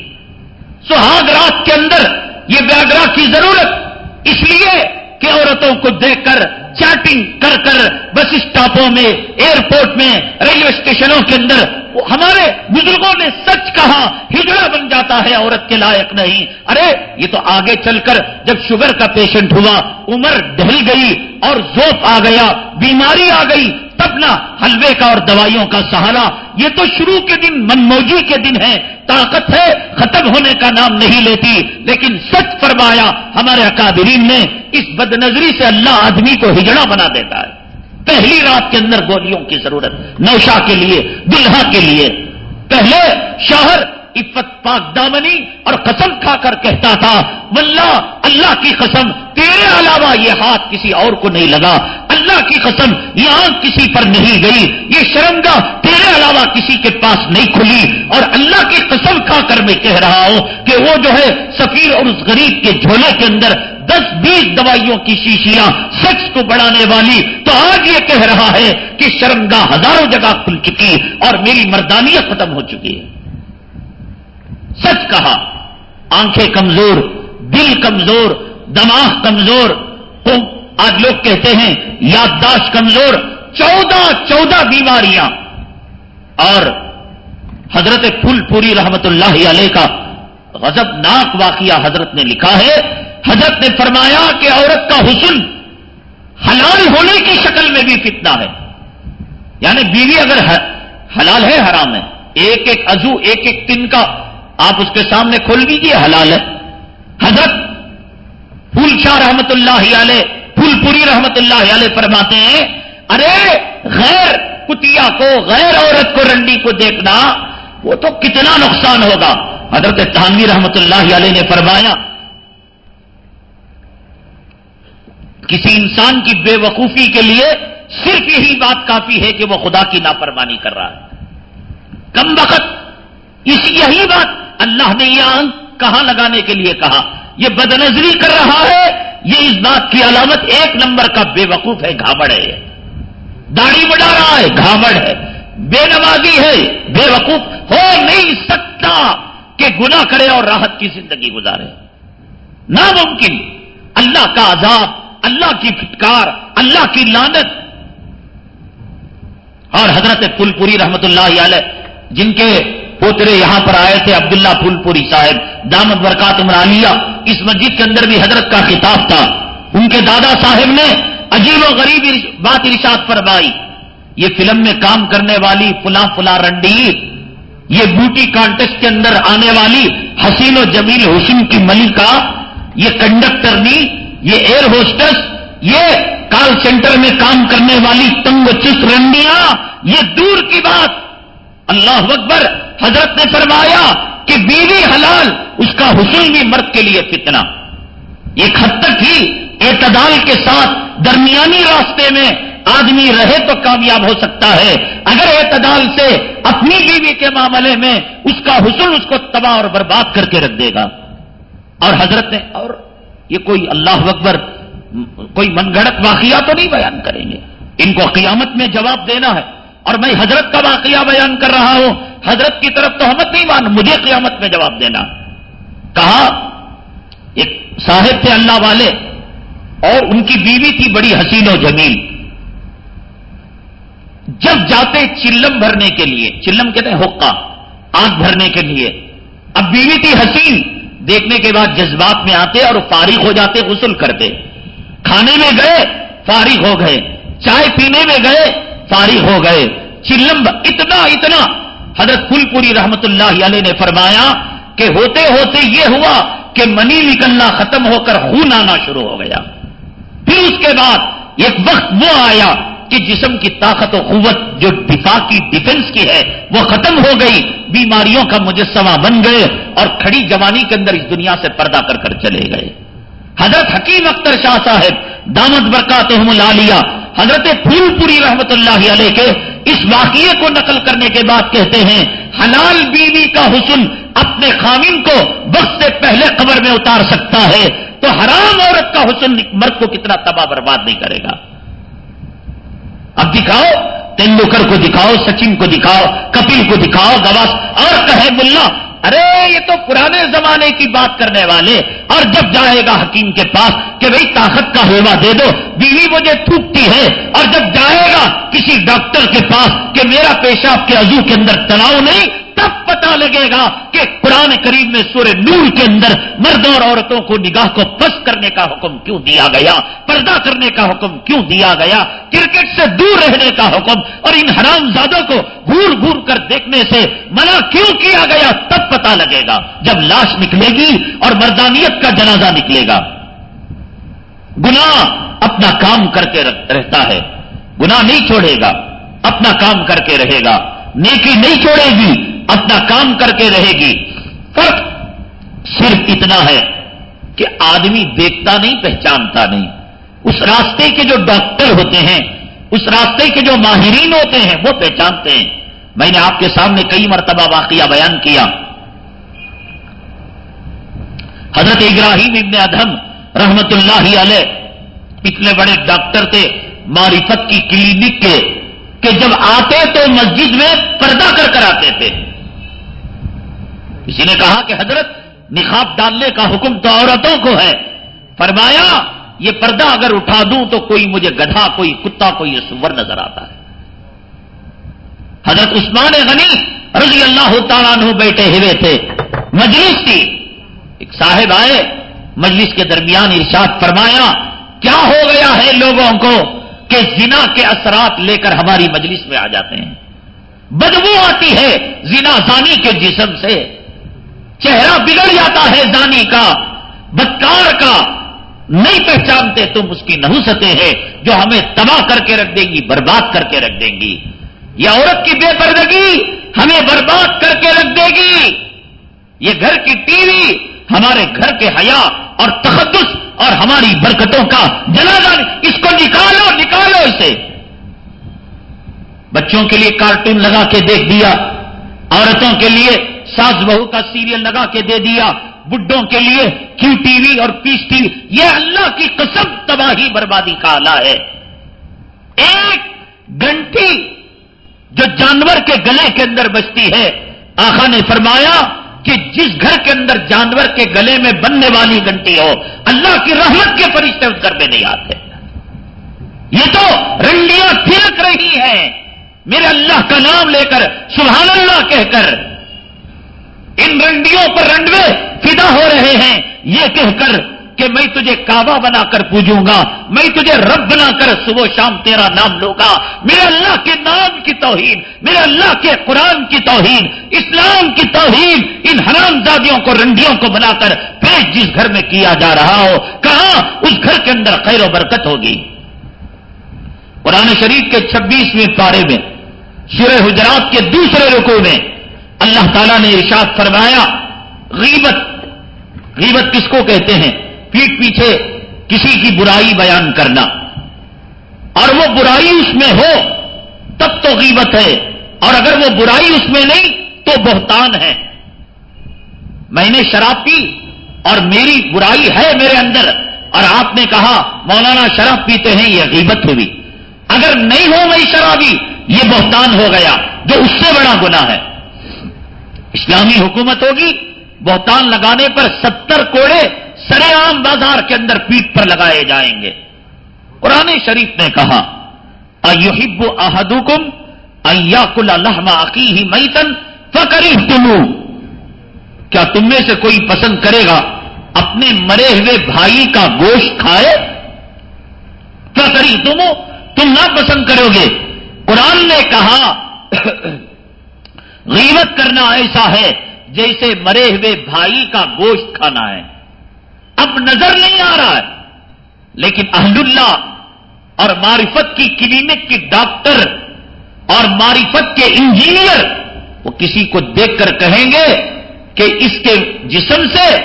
سہاگ رات کے اندر یہ ویاگرا کی ضرورت اس لیے کہ عورتوں کو دیکھ کر چیٹنگ کر کر بس اسٹاپوں میں، ایئرپورٹ میں، ریلوے اسٹیشنوں کے اندر ہمارے بزرگوں نے سچ کہا، ہجڑا بن جاتا ہے عورت کے لائق نہیں۔ ارے، یہ تو آگے چل کر جب شوگر کا پیشنٹ ہوا، عمر ڈھل گئی اور زوپ آ گیا، بیماری آ گئی تب نہ حلوے کا اور دوائیوں کا سہارا۔ یہ تو شروع کے دن من موجی کے دن ہے طاقت ہے، ختم ہونے کا نام نہیں لیتی، لیکن سچ فرمایا ہمارے اکابرین نے اس بد نظری سے اللہ آدمی کو ہجڑا بنا دیتا ہے۔ پہلی رات کے اندر گولیوں کی ضرورت، نوشا کے لیے، دلہا کے لیے۔ پہلے شہر عفت پاک دامنی اور قسم کھا کر کہتا تھا، واللہ، اللہ کی قسم، تیرے علاوہ یہ ہاتھ کسی اور کو نہیں لگا۔ اللہ کی قسم یہ آنکھ کسی پر نہیں گئی، یہ شرمگاہ تیرے علاوہ کسی کے پاس نہیں کھلی۔ اور اللہ کی قسم کھا کر میں کہہ رہا ہوں کہ وہ جو ہے سفیر اور اس غریب کے جھولے کے اندر دس بیس دوائیوں کی شیشیاں سیکس کو بڑھانے والی، تو آج یہ کہہ رہا ہے کہ شرمگاہ ہزاروں جگہ کھل چکی اور میری مردانیت ختم ہو چکی ہے۔ سچ کہا، آنکھیں کمزور، دل کمزور، دماغ کمزور آج لوگ کہتے ہیں، یادداشت کمزور، چودہ چودہ بیماریاں۔ اور حضرت پھول پوری رحمت اللہ علیہ کا غزب ناک واقعہ حضرت نے لکھا ہے۔ حضرت نے فرمایا کہ عورت کا حسن حلال ہونے کی شکل میں بھی فتنہ ہے۔ یعنی بیوی اگر حلال ہے، حرام ہے۔ ایک ایک ازو ایک ایک دن کا آپ اس کے سامنے کھول دیجیے حلال ہے۔ حضرت پھول شاہ رحمت اللہ علیہ پھول پوری رحمت اللہ علیہ فرماتے ہیں، ارے، غیر کتیا کو، غیر عورت کو رنڈی کو دیکھنا، وہ تو کتنا نقصان ہوگا۔ حضرت تانوی رحمت اللہ علیہ نے فرمایا، کسی انسان کی بے وقوفی کے لیے صرف یہی بات کافی ہے کہ وہ خدا کی نافرمانی کر رہا ہے۔ کم وقت، اس یہی بات اللہ نے یہ آنکھ کہاں لگانے کے لیے کہا؟ یہ بد نظری کر رہا ہے یہ اس بات کی علامت ایک نمبر کا بے وقوف ہے، گھابڑ ہے۔ داڑھی بڑھا رہا ہے، گھابڑ ہے۔ بے نمازی ہے، بے وقوف۔ ہو نہیں سکتا کہ گنا کرے اور راحت کی زندگی گزارے۔ ناممکن۔ اللہ کا عذاب، اللہ کی پھٹکار، اللہ کی لانت۔ اور حضرت پل پوری رحمت اللہ علیہ، جن کے پوترے یہاں پر آئے تھے عبداللہ پھول پوری صاحب دامد برکات عمرانیہ۔ اس مسجد کے اندر بھی حضرت کا خطاب تھا۔ ان کے دادا صاحب نے عجیب و غریب بات ارشاد فرمائی۔ یہ فلم میں کام کرنے والی فلاں فلاں رنڈی یہ بیوٹی کانٹیسٹ کے اندر آنے والی حسین و جمیل حسن کی ملکہ، یہ کنڈکٹرنی یہ ایئر ہوسٹس، یہ کال سینٹر میں کام کرنے والی تنگ چست رنڈیاں، یہ دور کی بات۔ اللہ اکبر حضرت نے فرمایا کہ بیوی حلال، اس کا حسن بھی مرد کے لیے کتنا ایک حد تک ہی اعتدال کے ساتھ درمیانی راستے میں آدمی رہے تو کامیاب ہو سکتا ہے۔ اگر اعتدال سے اپنی بیوی کے معاملے میں اس کا حسن اس کو تباہ اور برباد کر کے رکھ دے گا۔ اور حضرت نے اور یہ کوئی اللہ اکبر، کوئی من گڑت واقعہ تو نہیں بیان کریں گے۔ ان کو قیامت میں جواب دینا ہے۔ اور میں حضرت کا واقعہ بیان کر رہا ہوں۔ حضرت کی طرف تو ہمت نہیں مان، مجھے قیامت میں جواب دینا۔ کہا، ایک صاحب تھے اللہ والے، اور ان کی بیوی تھی بڑی حسین و جمیل۔ جب جاتے چلم بھرنے کے لیے، چلم کہتے ہیں حقہ، آگ بھرنے کے لیے۔ اب بیوی تھی حسین، دیکھنے کے بعد جذبات میں آتے اور فارغ ہو جاتے، غسل کرتے۔ کھانے میں گئے، فارغ ہو گئے۔ چائے پینے میں گئے، فارغ ہو گئے۔ چلم اتنا اتنا۔ حضرت پل پوری رحمت اللہ علیہ نے فرمایا کہ ہوتے ہوتے یہ ہوا کہ منی نکلنا ختم ہو کر خون آنا شروع ہو گیا۔ پھر اس کے بعد ایک وقت وہ آیا کہ جسم کی طاقت و قوت جو دفاع کی ڈیفنس کی ہے وہ ختم ہو گئی۔ بیماریوں کا مجسمہ بن گئے اور کھڑی جوانی کے اندر اس دنیا سے پردہ کر کر چلے گئے۔ حضرت حکیم اختر شاہ صاحب دامت برکات العالیہ، حضرت پھول پوری رحمت اللہ علیہ کے اس واقعے کو نقل کرنے کے بعد کہتے ہیں، حلال بیوی کا حسن اپنے خامن کو وقت سے پہلے قبر میں اتار سکتا ہے، تو حرام عورت کا حسن مرد کو کتنا تباہ برباد نہیں کرے گا۔ اب دکھاؤ تندولکر کو دکھاؤ، سچن کو دکھاؤ کپل کو دکھاؤ، گواس، اور کہے، ملا ارے، یہ تو پرانے زمانے کی بات کرنے والے۔ اور جب جائے گا حکیم کے پاس کہ بھئی طاقت کا حلوہ دے دو، بیوی مجھے تھوکتی ہے۔ اور جب جائے گا کسی ڈاکٹر کے پاس کہ میرا پیشاب کے عزو کے اندر تناؤ نہیں تب پتا لگے گا کہ قرآن کریم میں سورہ نور کے اندر مرد اور عورتوں کو نگاہ کو پس کرنے کا حکم کیوں دیا گیا؟ پردہ کرنے کا حکم کیوں دیا گیا؟ کرکٹ سے دور رہنے کا حکم اور ان حرام زادوں کو گور گور کر دیکھنے سے منع کیوں کیا گیا؟ تب پتا لگے گا جب لاش نکلے گی اور مردانیت کا جنازہ نکلے گا۔ گنا اپنا کام کر کے رہتا ہے۔ گنا نہیں چھوڑے گا، اپنا کام کر کے رہے گا۔ نیکی نہیں چھوڑے گی اپنا کام کر کے رہے گی۔ فرق صرف اتنا ہے کہ آدمی دیکھتا نہیں، پہچانتا نہیں۔ اس راستے کے جو ڈاکٹر ہوتے ہیں، اس راستے کے جو ماہرین ہوتے ہیں، وہ پہچانتے ہیں۔ میں نے آپ کے سامنے کئی مرتبہ واقعہ بیان کیا۔ حضرت ابراہیم ابن ادھم رحمت اللہ علیہ اتنے بڑے ڈاکٹر تھے، معرفت کی کلینک کے، کہ جب آتے تو مسجد میں پردہ کر کر آتے تھے۔ کسی نے کہا کہ حضرت نخاب ڈالنے کا حکم تو عورتوں کو ہے۔ فرمایا، یہ پردہ اگر اٹھا دوں تو کوئی مجھے گدھا، کوئی کتا، کوئی سور نظر آتا ہے۔ حضرت عثمان غنی رضی اللہ تعالیٰ عنہ بیٹھے ہوئے تھے۔ مجلس تھی۔ ایک صاحب آئے، مجلس کے درمیان ارشاد فرمایا، کیا ہو گیا ہے لوگوں کو کہ زنا کے اثرات لے کر ہماری مجلس میں آ جاتے ہیں؟ بدبو آتی ہے زنا زانی کے جسم سے۔ چہرہ بگڑ جاتا ہے زانی کا، بدکار کا۔ نہیں پہچانتے تم اس کی نحوستیں ہیں جو ہمیں تباہ کر کے رکھ دیں گی، برباد کر کے رکھ دیں گی۔ یہ عورت کی بے پردگی ہمیں برباد کر کے رکھ دے گی۔ یہ گھر کی ٹی وی ہمارے گھر کے حیا اور تخدس اور ہماری برکتوں کا جنازہ۔ اس کو نکالو نکالو اسے۔ بچوں کے لیے کارٹون لگا کے دیکھ دیا، عورتوں کے لیے ساس بہو کا سیریل لگا کے دے دیا بڈوں کے لیے، کیو ٹی وی اور پیس ٹی وی۔ یہ اللہ کی قسم تباہی بربادی کا آلہ ہے۔ ایک گھنٹی جو جانور کے گلے کے اندر بچتی ہے۔ آخا نے فرمایا کہ جس گھر کے اندر جانور کے گلے میں بننے والی گھنٹی ہو، اللہ کی رحمت کے فرشتے اس گھر میں نہیں آتے۔ یہ تو رنڈیاں تھلک رہی ہیں۔ میرے اللہ کا نام لے کر سبحان اللہ کہہ کر ان رنڈیوں پر رنڈوے فدا ہو رہے ہیں۔ یہ کہہ کر کہ میں تجھے کعبہ بنا کر پوجوں گا، میں تجھے رب بنا کر صبح شام تیرا نام لوں گا۔ میرے اللہ کے نام کی توہین میرے اللہ کے قرآن کی توہین اسلام کی توہین ان حرام زادیوں کو، رنڈیوں کو بنا کر پیش جس گھر میں کیا جا رہا ہو، کہاں اس گھر کے اندر خیر و برکت ہوگی۔ قرآن شریف کے چھبیسویں پارے میں، سورہ حجرات کے دوسرے رکو میں اللہ تعالیٰ نے ارشاد فرمایا، غیبت غیبت کس کو کہتے ہیں؟ پیٹ پیچھے کسی کی برائی بیان کرنا۔ اور وہ برائی اس میں ہو، تب تو غیبت ہے۔ اور اگر وہ برائی اس میں نہیں، تو بہتان ہے۔ میں نے شراب پی اور میری برائی ہے میرے اندر۔ اور آپ نے کہا، مولانا شراب پیتے ہیں، یہ غیبت ہوئی۔ اگر نہیں ہو میں شرابی، یہ بہتان ہو گیا، جو اس سے بڑا گنا ہے۔ اسلامی حکومت ہوگی، بہتان لگانے پر ستر کوڑے سرے عام بازار کے اندر پیٹ پر لگائے جائیں گے۔ قرآن شریف نے کہا احدکم کل الحما عقی میتن فکری تمو کیا تم میں سے کوئی پسند کرے گا، اپنے مرے ہوئے بھائی کا گوشت کھائے فکری تمو تم نہ پسند کرو گے۔ قرآن نے کہا غیبت کرنا ایسا ہے جیسے مرے ہوئے بھائی کا گوشت کھانا ہے۔ اب نظر نہیں آ رہا ہے۔ لیکن احمد اللہ اور معرفت کی کلینک کی ڈاکٹر اور معرفت کے انجینئر وہ کسی کو دیکھ کر کہیں گے کہ اس کے جسم سے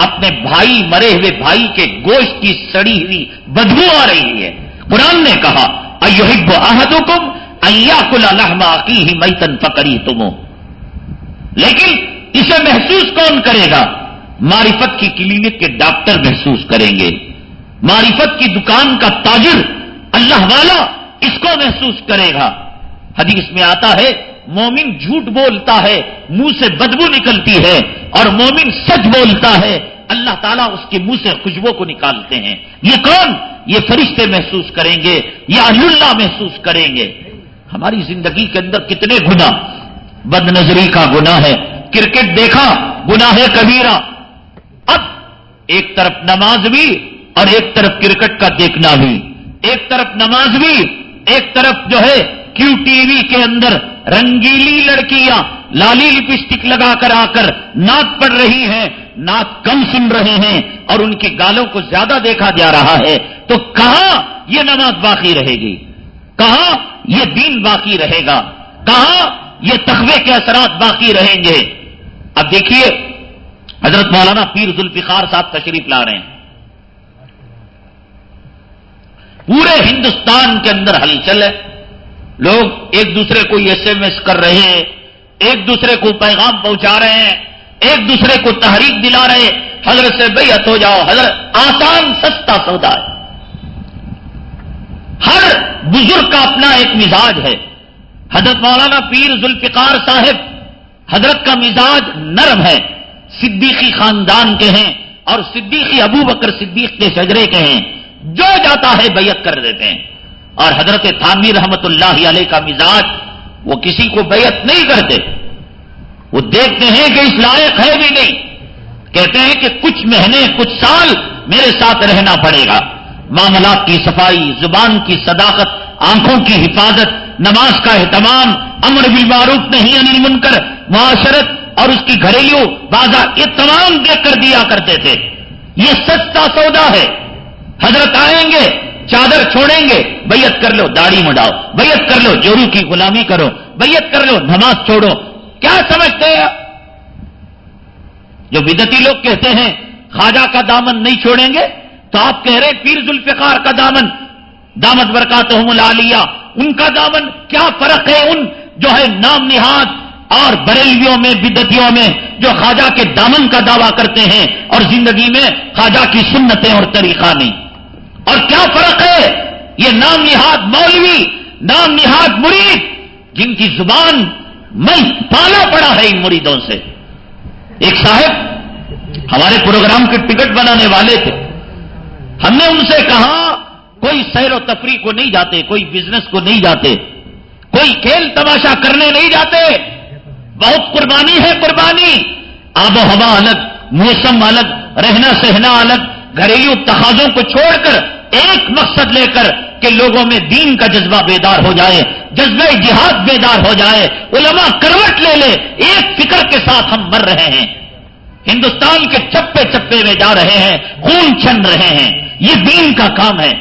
اپنے بھائی، مرے ہوئے بھائی کے گوشت کی سڑی ہوئی بدبو آ رہی ہے۔ قرآن نے کہا، ایوہب احدکم ایا کل الحما کی ہی میتن پکڑی تم لیکن اسے محسوس کون کرے گا؟ معرفت کی کلینک کے ڈاکٹر محسوس کریں گے۔ معرفت کی دکان کا تاجر اللہ والا اس کو محسوس کرے گا۔ حدیث میں آتا ہے، مومن جھوٹ بولتا ہے، منہ سے بدبو نکلتی ہے اور مومن سچ بولتا ہے۔ اللہ تعالیٰ اس کے منہ سے خوشبو کو نکالتے ہیں۔ یہ کون؟ یہ فرشتے محسوس کریں گے، یا اللہ محسوس کریں گے۔ ہماری زندگی کے اندر کتنے گنا بد نظری کا گنا ہے، کرکٹ دیکھا گنا ہے کبیرا اب ایک طرف نماز بھی اور ایک طرف کرکٹ کا دیکھنا بھی۔ ایک طرف نماز بھی، ایک طرف جو ہے کیو ٹی وی کے اندر رنگیلی لڑکیاں لالی لپسٹک لگا کر آ کر نعت پڑھ رہی ہیں، نعت کم سن رہے ہیں اور ان کی گالوں کو زیادہ دیکھا جا رہا ہے۔ تو کہاں یہ نماز باقی رہے گی؟ کہاں یہ دین باقی رہے گا۔ کہاں؟ یہ تخوے کے اثرات باقی رہیں گے۔ اب دیکھیے، حضرت مولانا پیر ذوالفقار صاحب تشریف لا رہے ہیں۔ پورے ہندوستان کے اندر ہلچل ہے۔ لوگ ایک دوسرے کو ایس ایم ایس کر رہے ہیں، ایک دوسرے کو پیغام پہنچا رہے ہیں، ایک دوسرے کو تحریک دلا رہے ہیں۔ حضرت سے بیعت ہو جاؤ، حضرت آسان سستا سودا ہے۔ ہر بزرگ کا اپنا ایک مزاج ہے۔ حضرت مولانا پیر ذوالفقار صاحب حضرت کا مزاج نرم ہے، صدیقی خاندان کے ہیں اور صدیقی ابو بکر صدیق کے شجرے کے ہیں۔ جو جاتا ہے بیعت کر دیتے ہیں۔ اور حضرت تھانوی رحمت اللہ علیہ کا مزاج وہ کسی کو بیعت نہیں کرتے۔ وہ دیکھتے ہیں کہ اس لائق ہے بھی نہیں۔ کہتے ہیں کہ کچھ مہینے، کچھ سال میرے ساتھ رہنا پڑے گا۔ معاملات کی صفائی، زبان کی صداقت، آنکھوں کی حفاظت، نماز کا اہتمام، امر بالمعروف نہیں انل منکر معاشرت اور اس کی گھریلو بازار یہ تمام دیکھ کر دیا کرتے تھے۔ یہ سچتا سودا ہے۔ حضرت آئیں گے، چادر چھوڑیں گے، بیعت کر لو، داڑھی مڈاؤ، بیعت کر لو جورو کی غلامی کرو، بیعت کر لو، نماز چھوڑو۔ کیا سمجھتے ہیں جو بدتی لوگ کہتے ہیں، خواجہ کا دامن نہیں چھوڑیں گے تو آپ کہہ رہے پیر ذوالفقار کا دامن، دامت برکات العالیہ، ان کا دامن، کیا فرق ہے ان جو ہے نام نہاد اور بریلیوں میں، بدتیوں میں، جو خواجہ کے دامن کا دعویٰ کرتے ہیں اور زندگی میں خواجہ کی سنتیں اور طریقہ نہیں اور کیا فرق ہے یہ نام نہاد مولوی، نام نہاد مرید، جن کی زبان میں پالا پڑا ہے ان مریدوں سے؟ ایک صاحب، ہمارے پروگرام کے ٹکٹ بنانے والے تھے۔ ہم نے ان سے کہا، کوئی سیر و تفریح کو نہیں جاتے، کوئی بزنس کو نہیں جاتے، کوئی کھیل تماشا کرنے نہیں جاتے۔ بہت قربانی ہے، قربانی۔ آب و ہوا الگ، موسم الگ، رہنا سہنا الگ، گھریلو تقاضوں کو چھوڑ کر ایک مقصد لے کر کہ لوگوں میں دین کا جذبہ بیدار ہو جائے، جذبہ جہاد بیدار ہو جائے، علماء کروٹ لے لے، ایک فکر کے ساتھ ہم مر رہے ہیں۔ ہندوستان کے چپے چپے میں جا رہے ہیں، خون چھن رہے ہیں۔ یہ دین کا کام ہے۔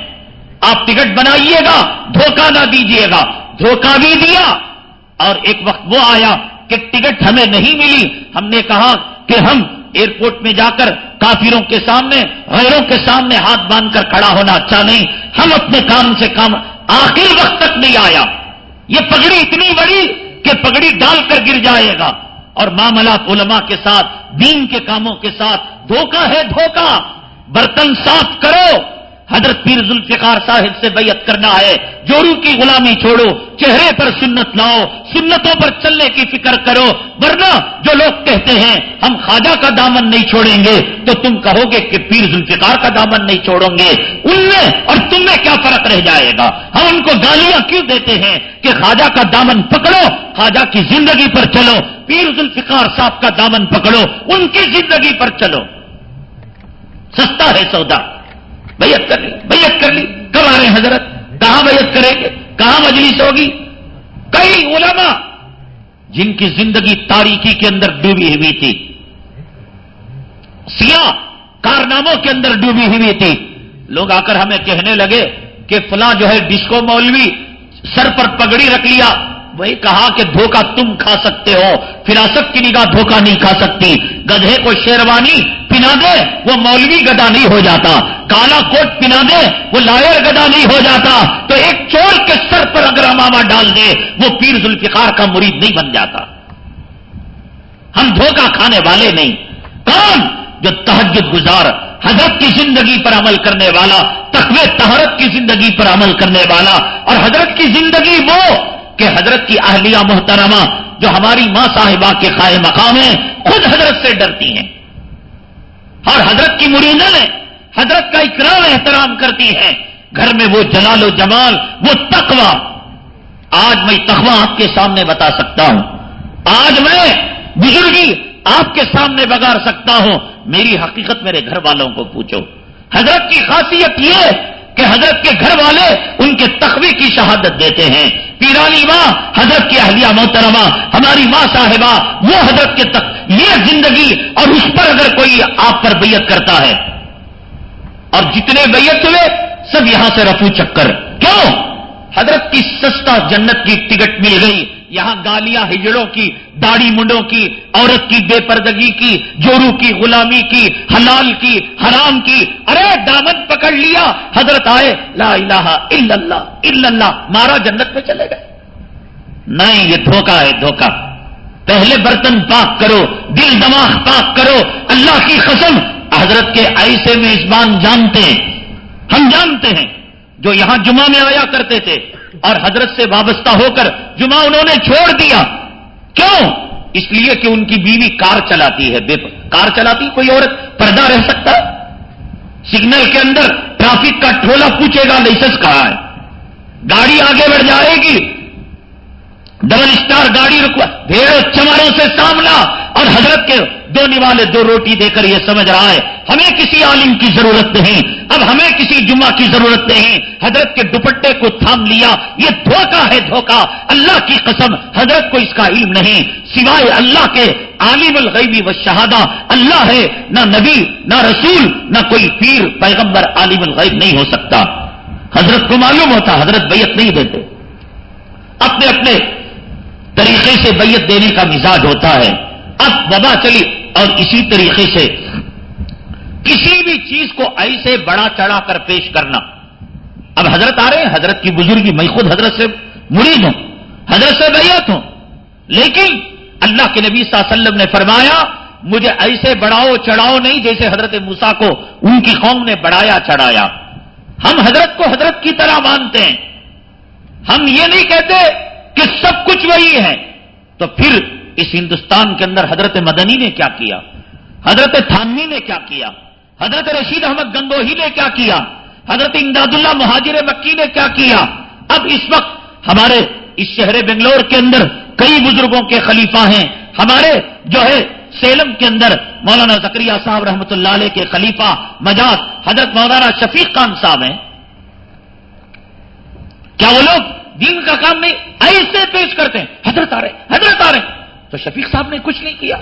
آپ ٹکٹ بنائیے گا، دھوکہ نہ دیجیے گا۔ دھوکہ بھی دیا اور ایک وقت وہ آیا کہ ٹکٹ ہمیں نہیں ملی۔ ہم نے کہا کہ ہم ایئرپورٹ میں جا کر کافروں کے سامنے، غیروں کے سامنے ہاتھ باندھ کر کھڑا ہونا اچھا نہیں۔ ہم اپنے کام سے کام آخری وقت تک نہیں آیا۔ یہ پگڑی اتنی بڑی کہ پگڑی ڈال کر گر جائے گا۔ اور معاملات علماء کے ساتھ، دین کے کاموں کے ساتھ، دھوکہ ہے دھوکہ۔ برتن صاف کرو۔ حضرت پیر ذوالفقار صاحب سے بیعت کرنا ہے۔ جورو کی غلامی چھوڑو۔ چہرے پر سنت لاؤ۔ سنتوں پر چلنے کی فکر کرو۔ ورنہ جو لوگ کہتے ہیں، ہم خواجہ کا دامن نہیں چھوڑیں گے، تو تم کہو گے کہ پیر ذوالفقار کا دامن نہیں چھوڑوں گے۔ ان میں اور تم میں کیا فرق رہ جائے گا؟ ہم ان کو گالیاں کیوں دیتے ہیں کہ خواجہ کا دامن پکڑو؟ خواجہ کی زندگی پر چلو۔ پیر ذوالفقار صاحب کا دامن پکڑو۔ ان کی زندگی پر چلو۔ سستا ہے سودا۔ بیعت کر لی، بیعت کر لی۔ کب آ رہے ہیں حضرت؟ کہاں بیعت کریں گے؟ کہاں مجلس ہوگی؟ کئی علماء جن کی زندگی تاریخی کے اندر ڈوبی ہوئی تھی، سیاہ کارناموں کے اندر ڈوبی ہوئی تھی۔ لوگ آ کر ہمیں کہنے لگے کہ فلاں جو ہے ڈسکو مولوی سر پر پگڑی رکھ لیا۔ وہی کہا کہ دھوکہ تم کھا سکتے ہو، فراست کی نگاہ دھوکہ نہیں کھا سکتی۔ گدھے کو شیروانی پنا دے، وہ مولوی گدا نہیں ہو جاتا۔ کالا کوٹ پنا دے، وہ لائر گدا نہیں ہو جاتا۔ تو ایک چور کے سر پر اگر اماما ڈال دے، وہ پیر ذوالفقار کا مرید نہیں بن جاتا۔ ہم دھوکہ کھانے والے نہیں۔ کون؟ جو تحجد گزار، حضرت کی زندگی پر عمل کرنے والا، تقوی تہرت کی زندگی پر عمل کرنے والا، اور حضرت کی زندگی وہ کہ حضرت کی اہلیہ محترمہ جو ہماری ماں صاحبہ کے قائم مقام ہیں، خود حضرت سے ڈرتی ہیں۔ اور حضرت کی مریدیں حضرت کا اکرام احترام کرتی ہیں۔ گھر میں وہ جلال و جمال، وہ تقوی۔ آج میں تخوا آپ کے سامنے بتا سکتا ہوں۔ آج میں بزرگی آپ کے سامنے بگاڑ سکتا ہوں۔ میری حقیقت میرے گھر والوں کو پوچھو۔ حضرت کی خاصیت یہ کہ حضرت کے گھر والے ان کے تخوی کی شہادت دیتے ہیں۔ پیرانی ماں حضرت کی اہلیہ محترمہ، ہماری ماں صاحبہ، وہ حضرت کے تک یہ زندگی اور اس پر اگر کوئی آپ پر بیعت کرتا ہے۔ اور جتنے بیعت ہوئے، سب یہاں سے رفو چکر۔ کیوں؟ حضرت کی سستا جنت کی ٹکٹ مل گئی۔ یہاں گالیاں ہجڑوں کی، داڑھی منڈوں کی، عورت کی بے پردگی کی، جورو کی، غلامی کی، حلال کی، حرام کی، ارے دامن پکڑ لیا، حضرت آئے، لا الہ الا اللہ الا اللہ، مارا جنت میں چلے گئے۔ نہیں یہ دھوکا ہے دھوکا پہلے برتن پاک کرو، دل دماغ پاک کرو، اللہ کی قسم۔ حضرت کے ایسے میزبان جانتے ہیں، ہم جانتے ہیں۔ جو یہاں جمعہ میں آیا کرتے تھے اور حضرت سے وابستہ ہو کر جمعہ انہوں نے چھوڑ دیا۔ کیوں؟ اس لیے کہ ان کی بیوی کار چلاتی ہے۔ بے کار چلاتی کوئی عورت؟ پردہ رہ سکتا؟ سگنل کے اندر ٹرافک کا ٹھولا پوچھے گا، لائسنس کہاں ہے؟ گاڑی آگے بڑھ جائے گی۔ ڈبل اسٹار گاڑی رکوا بھیڑ چماروں سے سامنا۔ اور حضرت کے دو نوالے، دو روٹی دے کر یہ سمجھ رہا ہے۔ ہمیں کسی عالم کی ضرورت نہیں۔ اب ہمیں کسی جمعہ کی ضرورت نہیں۔ حضرت کے دوپٹے کو تھام لیا۔ یہ دھوکا ہے دھوکا اللہ کی قسم، حضرت کو اس کا علم نہیں۔ سوائے اللہ کے عالم الغیبی و شہادہ، اللہ ہے۔ نہ نبی، نہ رسول، نہ کوئی پیر، پیغمبر عالم الغیب نہیں ہو سکتا۔ حضرت کو معلوم ہوتا، حضرت بیعت نہیں دیتے۔ اپنے اپنے طریقے سے بیعت دینے کا مزاج ہوتا ہے۔ اب وبا چلی۔ اور اسی طریقے سے کسی بھی چیز کو ایسے بڑا چڑھا کر پیش کرنا۔ اب حضرت آ رہے ہیں، حضرت کی بزرگی، میں خود حضرت سے مرید ہوں، حضرت سے بیعت ہوں، لیکن اللہ کے نبی صلی اللہ علیہ وسلم نے فرمایا، مجھے ایسے بڑھاؤ، چڑھاؤ نہیں جیسے حضرت موسا کو ان کی قوم نے بڑھایا، چڑھایا۔ ہم حضرت کو حضرت کی طرح مانتے ہیں۔ ہم یہ نہیں کہتے کہ سب کچھ وہی ہے۔ تو پھر اس ہندوستان کے اندر حضرت مدنی نے کیا کیا؟ حضرت تھانوی نے کیا کیا؟ حضرت رشید احمد گنگوہی نے کیا کیا؟ حضرت امداد اللہ مہاجر مکی نے کیا کیا؟ اب اس وقت ہمارے اس شہر بنگلور کے اندر کئی بزرگوں کے خلیفہ ہیں۔ ہمارے جو ہے سیلم کے اندر مولانا زکریہ صاحب رحمۃ اللہ علیہ کے خلیفہ مجاز حضرت مولانا شفیق خان صاحب ہیں۔ کیا وہ لوگ دین کا کام نہیں ایسے پیش کرتے ہیں؟ حضرت آ رہے حضرت آ رہے تو شفیق صاحب نے کچھ نہیں کیا۔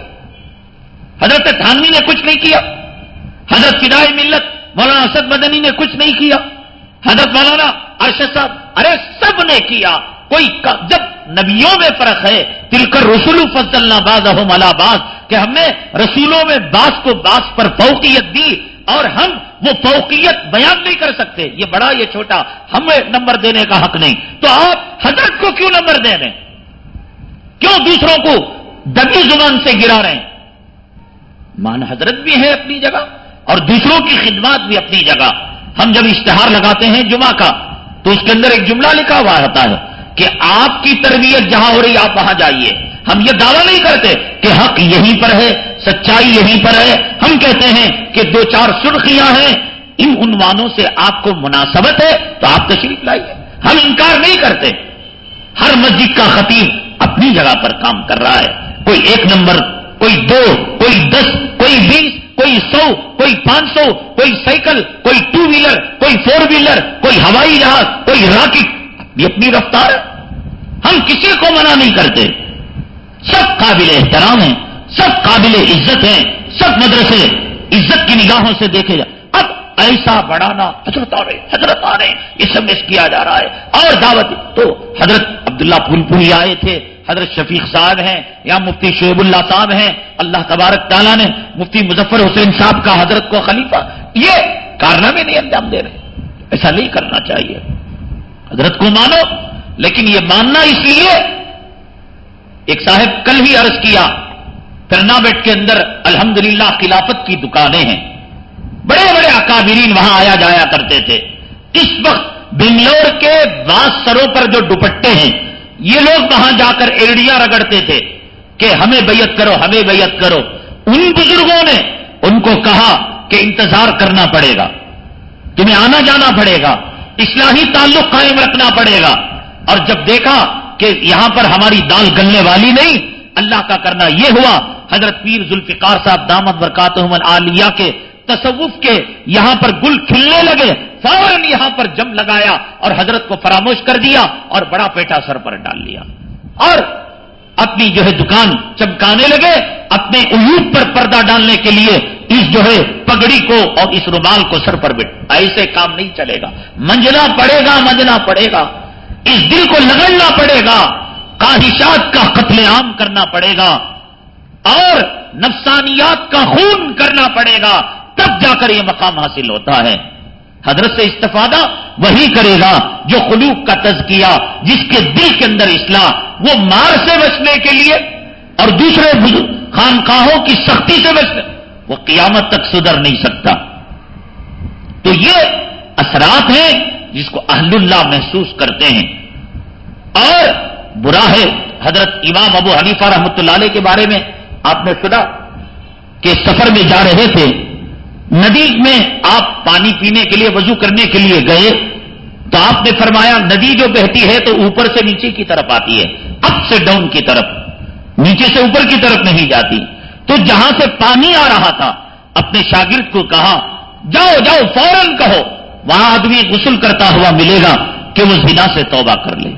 حضرت تھانوی نے کچھ نہیں کیا۔ حضرت فدائی ملت، مولانا اسد مدنی نے کچھ نہیں کیا۔ حضرت مولانا ارشد صاحب، ارے سب نے کیا۔ کوئی جب نبیوں میں فرق ہے تل کر رسول فضل باز احم باز کہ ہم نے رسولوں میں باس کو باس پر فوقیت دی اور ہم وہ فوقیت بیان نہیں کر سکتے۔ یہ بڑا، یہ چھوٹا، ہمیں نمبر دینے کا حق نہیں۔ تو آپ حضرت کو کیوں نمبر دے رہے ہیں؟ کیوں دوسروں کو دبی زبان سے گرا رہے ہیں؟ مان حضرت بھی ہے اپنی جگہ اور دوسروں کی خدمات بھی اپنی جگہ۔ ہم جب اشتہار لگاتے ہیں جمعہ کا، تو اس کے اندر ایک جملہ لکھا ہوا ہوتا ہے کہ آپ کی تربیت جہاں ہو رہی آپ وہاں جائیے۔ ہم یہ دعویٰ نہیں کرتے کہ حق یہیں پر ہے، سچائی یہیں پر ہے۔ ہم کہتے ہیں کہ دو چار سرخیاں ہیں، ان عنوانوں سے آپ کو مناسبت ہے، تو آپ تشریف لائیے۔ ہم انکار نہیں کرتے۔ ہر مسجد کا خطیب اپنی جگہ پر کام کر رہا ہے۔ کوئی ایک نمبر، کوئی دو، کوئی دس، کوئی بیس، کوئی سو، کوئی پانچ سو، کوئی سائیکل، کوئی ٹو ویلر، کوئی فور ویلر، کوئی ہوائی جہاز، کوئی راکٹ۔ یہ اپنی رفتار ہے ہم کسی کو منع نہیں کرتے۔ سب قابل احترام ہیں، سب قابل عزت ہیں، سب مدرسے عزت کی نگاہوں سے دیکھے جا۔ اب ایسا بڑھانا حضرت آ رہے حضرت آ رہے یہ سب کیا جا رہا ہے۔ اور دعوت، تو حضرت عبداللہ پھول پوری آئے تھے، حضرت شفیق صاحب ہیں، یا مفتی شعیب اللہ صاحب ہیں، اللہ تبارک تعالیٰ نے مفتی مظفر حسین صاحب کا حضرت کو خلیفہ، یہ کارنامے نہیں انجام دے رہے۔ ایسا نہیں کرنا چاہیے۔ حضرت کو مانو، لیکن یہ ماننا اس لیے، ایک صاحب کل ہی عرض کیا، ترنابیٹ کے اندر الحمدللہ خلافت کی دکانیں ہیں۔ بڑے بڑے اکابرین وہاں آیا جایا کرتے تھے۔ اس وقت بنگلور کے باس سروں پر جو دوپٹے ہیں یہ لوگ وہاں جا کر ایڑیاں رگڑتے تھے کہ ہمیں بیعت کرو، ہمیں بیعت کرو۔ ان بزرگوں نے ان کو کہا کہ انتظار کرنا پڑے گا، تمہیں آنا جانا پڑے گا، اصلاحی تعلق قائم رکھنا پڑے گا۔ اور جب دیکھا کہ یہاں پر ہماری دال گلنے والی نہیں، اللہ کا کرنا یہ ہوا۔ حضرت پیر ذوالفقار صاحب دامت برکات عالیہ کے تصوف کے یہاں پر گل کھلنے لگے، فوراً یہاں پر جم لگایا اور حضرت کو فراموش کر دیا اور بڑا پیٹا سر پر ڈال لیا۔ اور اپنی جو ہے دکان چمکانے لگے، اپنے عیوب پر پردہ ڈالنے کے لیے اس جو ہے پگڑی کو اور اس رومال کو سر پر بیٹھ ایسے کام نہیں چلے گا۔ منجنا پڑے گا، منجنا پڑے گا۔ اس دل کو لگڑنا پڑے گا۔ کاہشات کا قتل عام کرنا پڑے گا۔ اور نفسانیات کا خون کرنا پڑے گا۔ تب جا کر یہ مقام حاصل ہوتا ہے۔ حضرت سے استفادہ وہی کرے گا جو خلوق کا تزکیہ، جس کے دل کے اندر اصلاح، وہ مار سے بچنے کے لیے اور دوسرے خانقاہوں کی سختی سے بچنے، وہ قیامت تک سدھر نہیں سکتا۔ تو یہ اثرات ہیں جس کو اہل اللہ محسوس کرتے ہیں۔ اور برا ہے حضرت امام ابو حنیفہ رحمۃ اللہ علیہ کے بارے میں آپ نے سنا کہ سفر میں جا رہے تھے۔ ندی میں آپ پانی پینے کے لیے وضو کرنے کے لیے گئے تو آپ نے فرمایا ندی جو بہتی ہے تو اوپر سے نیچے کی طرف آتی ہے اپ سے ڈاؤن کی طرف، نیچے سے اوپر کی طرف نہیں جاتی۔ تو جہاں سے پانی آ رہا تھا، اپنے شاگرد کو کہا، جاؤ جاؤ، فوراً کہو، وہاں آدمی غسل کرتا ہوا ملے گا کہ وہ زنا سے توبہ کر لے۔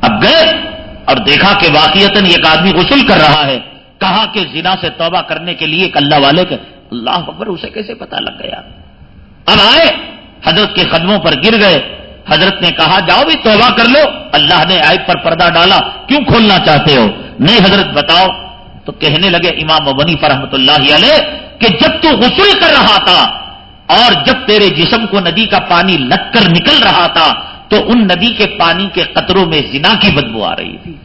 اب گئے اور دیکھا کہ واقعات ایک آدمی غسل کر رہا ہے، کہا کہ زنا سے توبہ کرنے کے لیے ایک اللہ والے کے اللہ اکبر، اسے کیسے پتا لگ گیا؟ اب آئے، حضرت کے قدموں پر گر گئے۔ حضرت نے کہا، جاؤ بھی توبہ کر لو۔ اللہ نے آئپ پر پردہ ڈالا۔ کیوں کھولنا چاہتے ہو؟ نہیں حضرت، بتاؤ۔ تو کہنے لگے، امام ابنی فرحمت اللہ علیہ کہ جب تو غسل کر رہا تھا اور جب تیرے جسم کو ندی کا پانی لگ کر نکل رہا تھا، تو ان ندی کے پانی کے قطروں میں زنا کی بدبو آ رہی تھی۔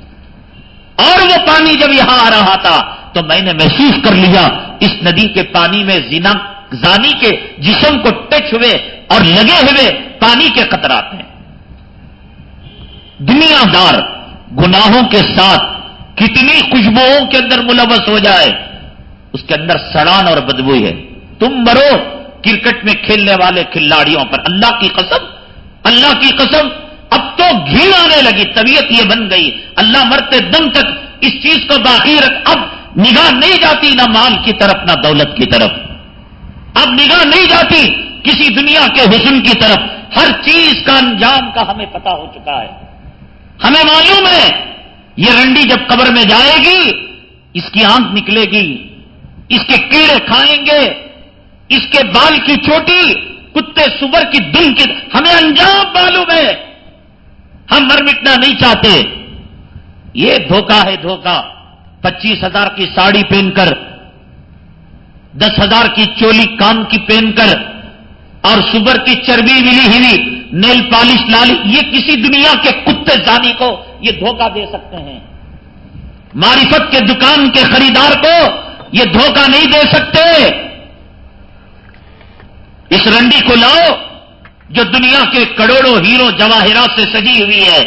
اور وہ پانی جب یہاں آ رہا تھا تو میں نے محسوس کر لیا اس ندی کے پانی میں زنا زانی کے جسم کو ٹچ ہوئے اور لگے ہوئے پانی کے قطرات ہیں۔ دنیا دار گناہوں کے ساتھ کتنی خوشبوؤں کے اندر ملوث ہو جائے۔ اس کے اندر سڑان اور بدبوئی ہے۔ تم مرو کرکٹ میں کھیلنے والے کھلاڑیوں پر۔ اللہ کی قسم، اللہ کی قسم۔ اب تو گھی آنے لگی، طبیعت یہ بن گئی۔ اللہ مرتے دم تک اس چیز کو باقی رکھ۔ اب نگاہ نہیں جاتی نہ مال کی طرف نہ دولت کی طرف۔ اب نگاہ نہیں جاتی کسی دنیا کے حسن کی طرف۔ ہر چیز کا انجام کا ہمیں پتا ہو چکا ہے۔ ہمیں معلوم ہے، یہ رنڈی جب قبر میں جائے گی، اس کی آنکھ نکلے گی، اس کے کیڑے کھائیں گے، اس کے بال کی چوٹی، کتے سبر کی دن کی ہمیں انجام معلوم ہے۔ ہم مر مٹنا نہیں چاہتے۔ یہ دھوکہ ہے دھوکہ۔ پچیس ہزار کی ساڑی پہن کر، دس ہزار کی چولی کام کی پہن کر، اور سبر کی چربی ملی ہوئی نیل پالش لالی یہ کسی دنیا کے کتے زانی کو یہ دھوکہ دے سکتے ہیں۔ معرفت کے دکان کے خریدار کو یہ دھوکہ نہیں دے سکتے۔ اس رنڈی کو لاؤ جو دنیا کے کروڑوں ہیرو جواہرات سے سجی ہوئی ہے۔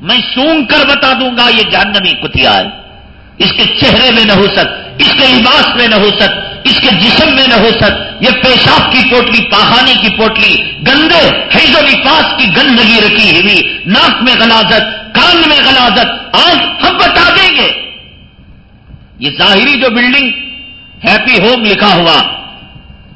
میں سونگ کر بتا دوں گا یہ جہنمی کتیا ہے اس کے چہرے میں نہ ہو سک، اس کے لباس میں نہ ہو سک، اس کے جسم میں نہ ہو سک۔ یہ پیشاب کی پوٹلی پاخانے کی پوٹلی، گندے حیض و نفاس کی گندگی رکھی ہوئی، ناک میں غلازت، کان میں غلازت آج ہم بتا دیں گے۔ یہ ظاہری جو بلڈنگ ہیپی ہوم لکھا ہوا۔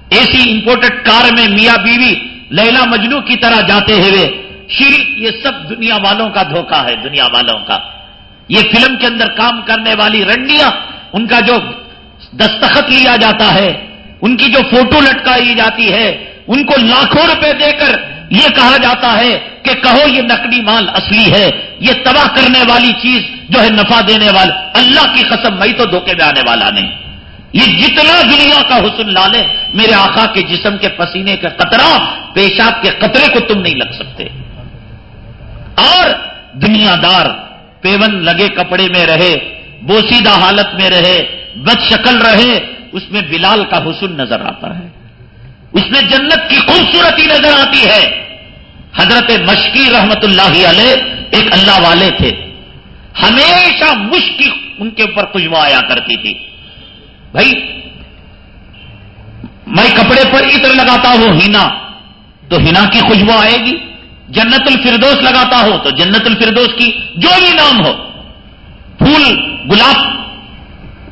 اے سی امپورٹڈ کار میں میاں بیوی لیلا مجنو کی طرح جاتے ہوئے، شری، یہ سب دنیا والوں کا دھوکہ ہے، دنیا والوں کا۔ یہ فلم کے اندر کام کرنے والی رنڈیاں، ان کا جو دستخط لیا جاتا ہے، ان کی جو فوٹو لٹکائی جاتی ہے، ان کو لاکھوں روپے دے کر یہ کہا جاتا ہے کہ کہو یہ نقلی مال اصلی ہے، یہ تباہ کرنے والی چیز جو ہے نفع دینے والا، اللہ کی قسم میں تو دھوکے میں آنے والا نہیں۔ یہ جتنا دنیا کا حسن لالے میرے آقا کے جسم کے پسینے کا قطرہ پیشاب کے قطرے کو تم نہیں لگ سکتے۔ اور دنیا دار پیون لگے کپڑے میں رہے، بوسیدہ حالت میں رہے، بد شکل رہے، اس میں بلال کا حسن نظر آتا ہے۔ اس میں جنت کی خوبصورتی نظر آتی ہے۔ حضرت مشکی رحمت اللہ علیہ ایک اللہ والے تھے۔ ہمیشہ مشکی ان کے اوپر خوشبو آیا کرتی تھی۔ بھائی، میں کپڑے پر عطر لگاتا ہوں، ہینا، تو ہینا کی خوشبو آئے گی۔ جنت الفردوس لگاتا ہو تو جنت الفردوس کی جو بھی نام ہو، پھول، گلاب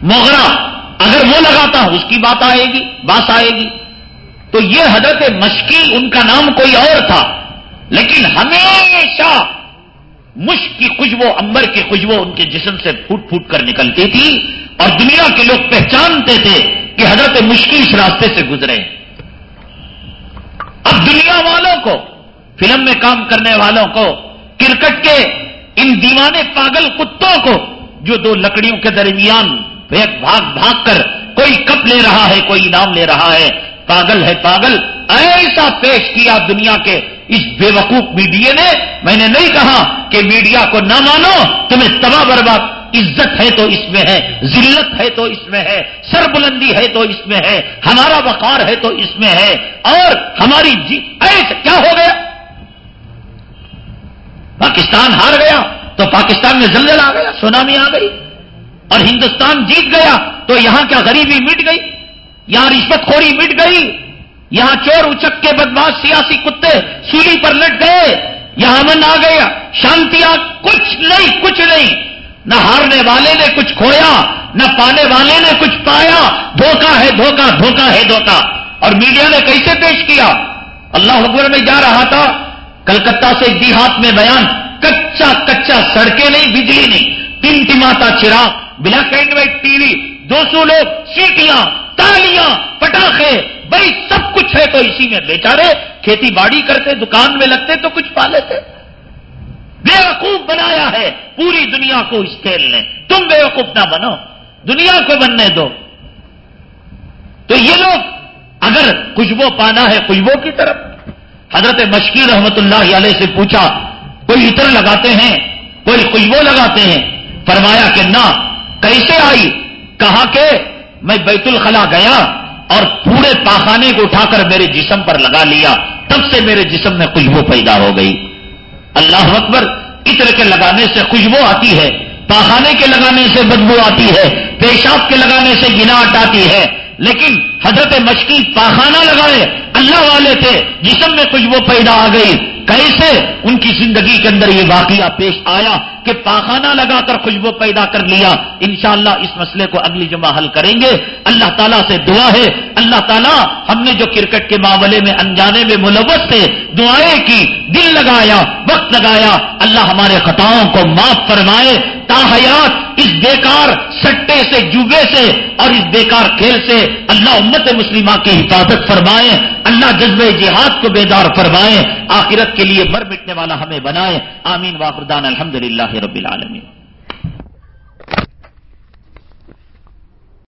موغرا اگر وہ لگاتا ہوں اس کی بات آئے گی، بات آئے گی۔ تو یہ حضرت مشکی ان کا نام کوئی اور تھا، لیکن ہمیشہ مشک کی خوشبو امبر کی خوشبو ان کے جسم سے پھوٹ پھوٹ کر نکلتی تھی۔ اور دنیا کے لوگ پہچانتے تھے کہ حضرت مشکی اس راستے سے گزرے۔ اب دنیا والوں کو فلم میں کام کرنے والوں کو، کرکٹ کے ان دیوانے پاگل کتوں کو، جو دو لکڑیوں کے درمیان بھاگ بھاگ کر کوئی کپ لے رہا ہے، کوئی انعام لے رہا ہے۔ پاگل ہے پاگل۔ ایسا پیش کیا دنیا کے اس بے وقوف میڈیا نے۔ میں نے نہیں کہا کہ میڈیا کو نہ مانو، تمہیں تباہ برباد۔ عزت ہے تو اس میں ہے، ذلت ہے تو اس میں ہے سر بلندی ہے تو اس میں ہے، ہمارا وقار ہے تو اس میں ہے۔ اور ہماری جی ایسا کیا ہو گیا؟ پاکستان ہار گیا تو پاکستان میں زلزلہ آ گیا، سونامی آ گئی اور ہندوستان جیت گیا تو یہاں کیا غریبی مٹ گئی؟ یہاں رشوت خوری مٹ گئی؟ یہاں چور اچک کے بدماش سیاسی کتے سولی پر لٹ گئے، یہاں امن آ گیا، شانتی آ، کچھ نہیں کچھ نہیں۔ نہ ہارنے والے نے کچھ کھویا، نہ پانے والے نے کچھ پایا۔ دھوکا ہے دھوکا دھوکا ہے دھوکا اور میڈیا نے کیسے پیش کیا؟ اللہ اکبر میں جا رہا تھا کلکتہ سے ایک دیہات میں بیان، کچا کچا سڑکیں نہیں، بجلی نہیں۔ ٹم ٹماتا چراغ black and white T V, دو سو لوگ، سیٹیاں، تالیاں، پٹاخے، بھائی سب کچھ ہے تو اسی میں بیچارے کھیتی باڑی کرتے، دکان میں لگتے تو کچھ پا لیتے بے وقوف بنایا ہے پوری دنیا کو اس کھیل نے۔ تم بے وقوف نہ بنو، دنیا کو بننے دو۔ تو یہ لوگ، اگر خوشبو پانا ہے خوشبو کی طرف۔ حضرت مشکی رحمت اللہ علیہ سے پوچھا، کوئی عطر لگاتے ہیں؟ کوئی خوشبو لگاتے ہیں؟ فرمایا کہ نہ، کیسے آئی؟ کہا کہ میں بیت الخلا گیا اور پورے پاخانے کو اٹھا کر میرے جسم پر لگا لیا، تب سے میرے جسم میں خوشبو پیدا ہو گئی۔ اللہ اکبر، عطر کے لگانے سے خوشبو آتی ہے، پاخانے کے لگانے سے بدبو آتی ہے، پیشاب کے لگانے سے گنا آتی ہے۔ لیکن حضرت مشکی پاخانہ لگائے، اللہ والے تھے، جسم میں خوشبو پیدا آ گئی۔ کیسے؟ ان کی زندگی کے اندر یہ واقعہ پیش آیا۔ کہ پاخانہ لگا کر خوشبو پیدا کر لیا۔ انشاءاللہ اس مسئلے کو اگلی جمعہ حل کریں گے۔ اللہ تعالیٰ سے دعا ہے۔ اللہ تعالیٰ ہم نے جو کرکٹ کے معاملے میں انجانے میں ملوث تھے، دعائیں کی، دل لگایا، وقت لگایا۔ اللہ ہمارے خطاؤں کو معاف فرمائے۔ تاحیات اس بیکار سٹے سے، جوبے سے اور اس بیکار کھیل سے اللہ امت مسلمہ کی حفاظت فرمائے۔ اللہ جذبہ جہاد کو بیدار فرمائے۔ آخرت کے لیے مر مٹنے والا ہمیں بنائے۔ آمین واپردان الحمد للہ رب العالمین۔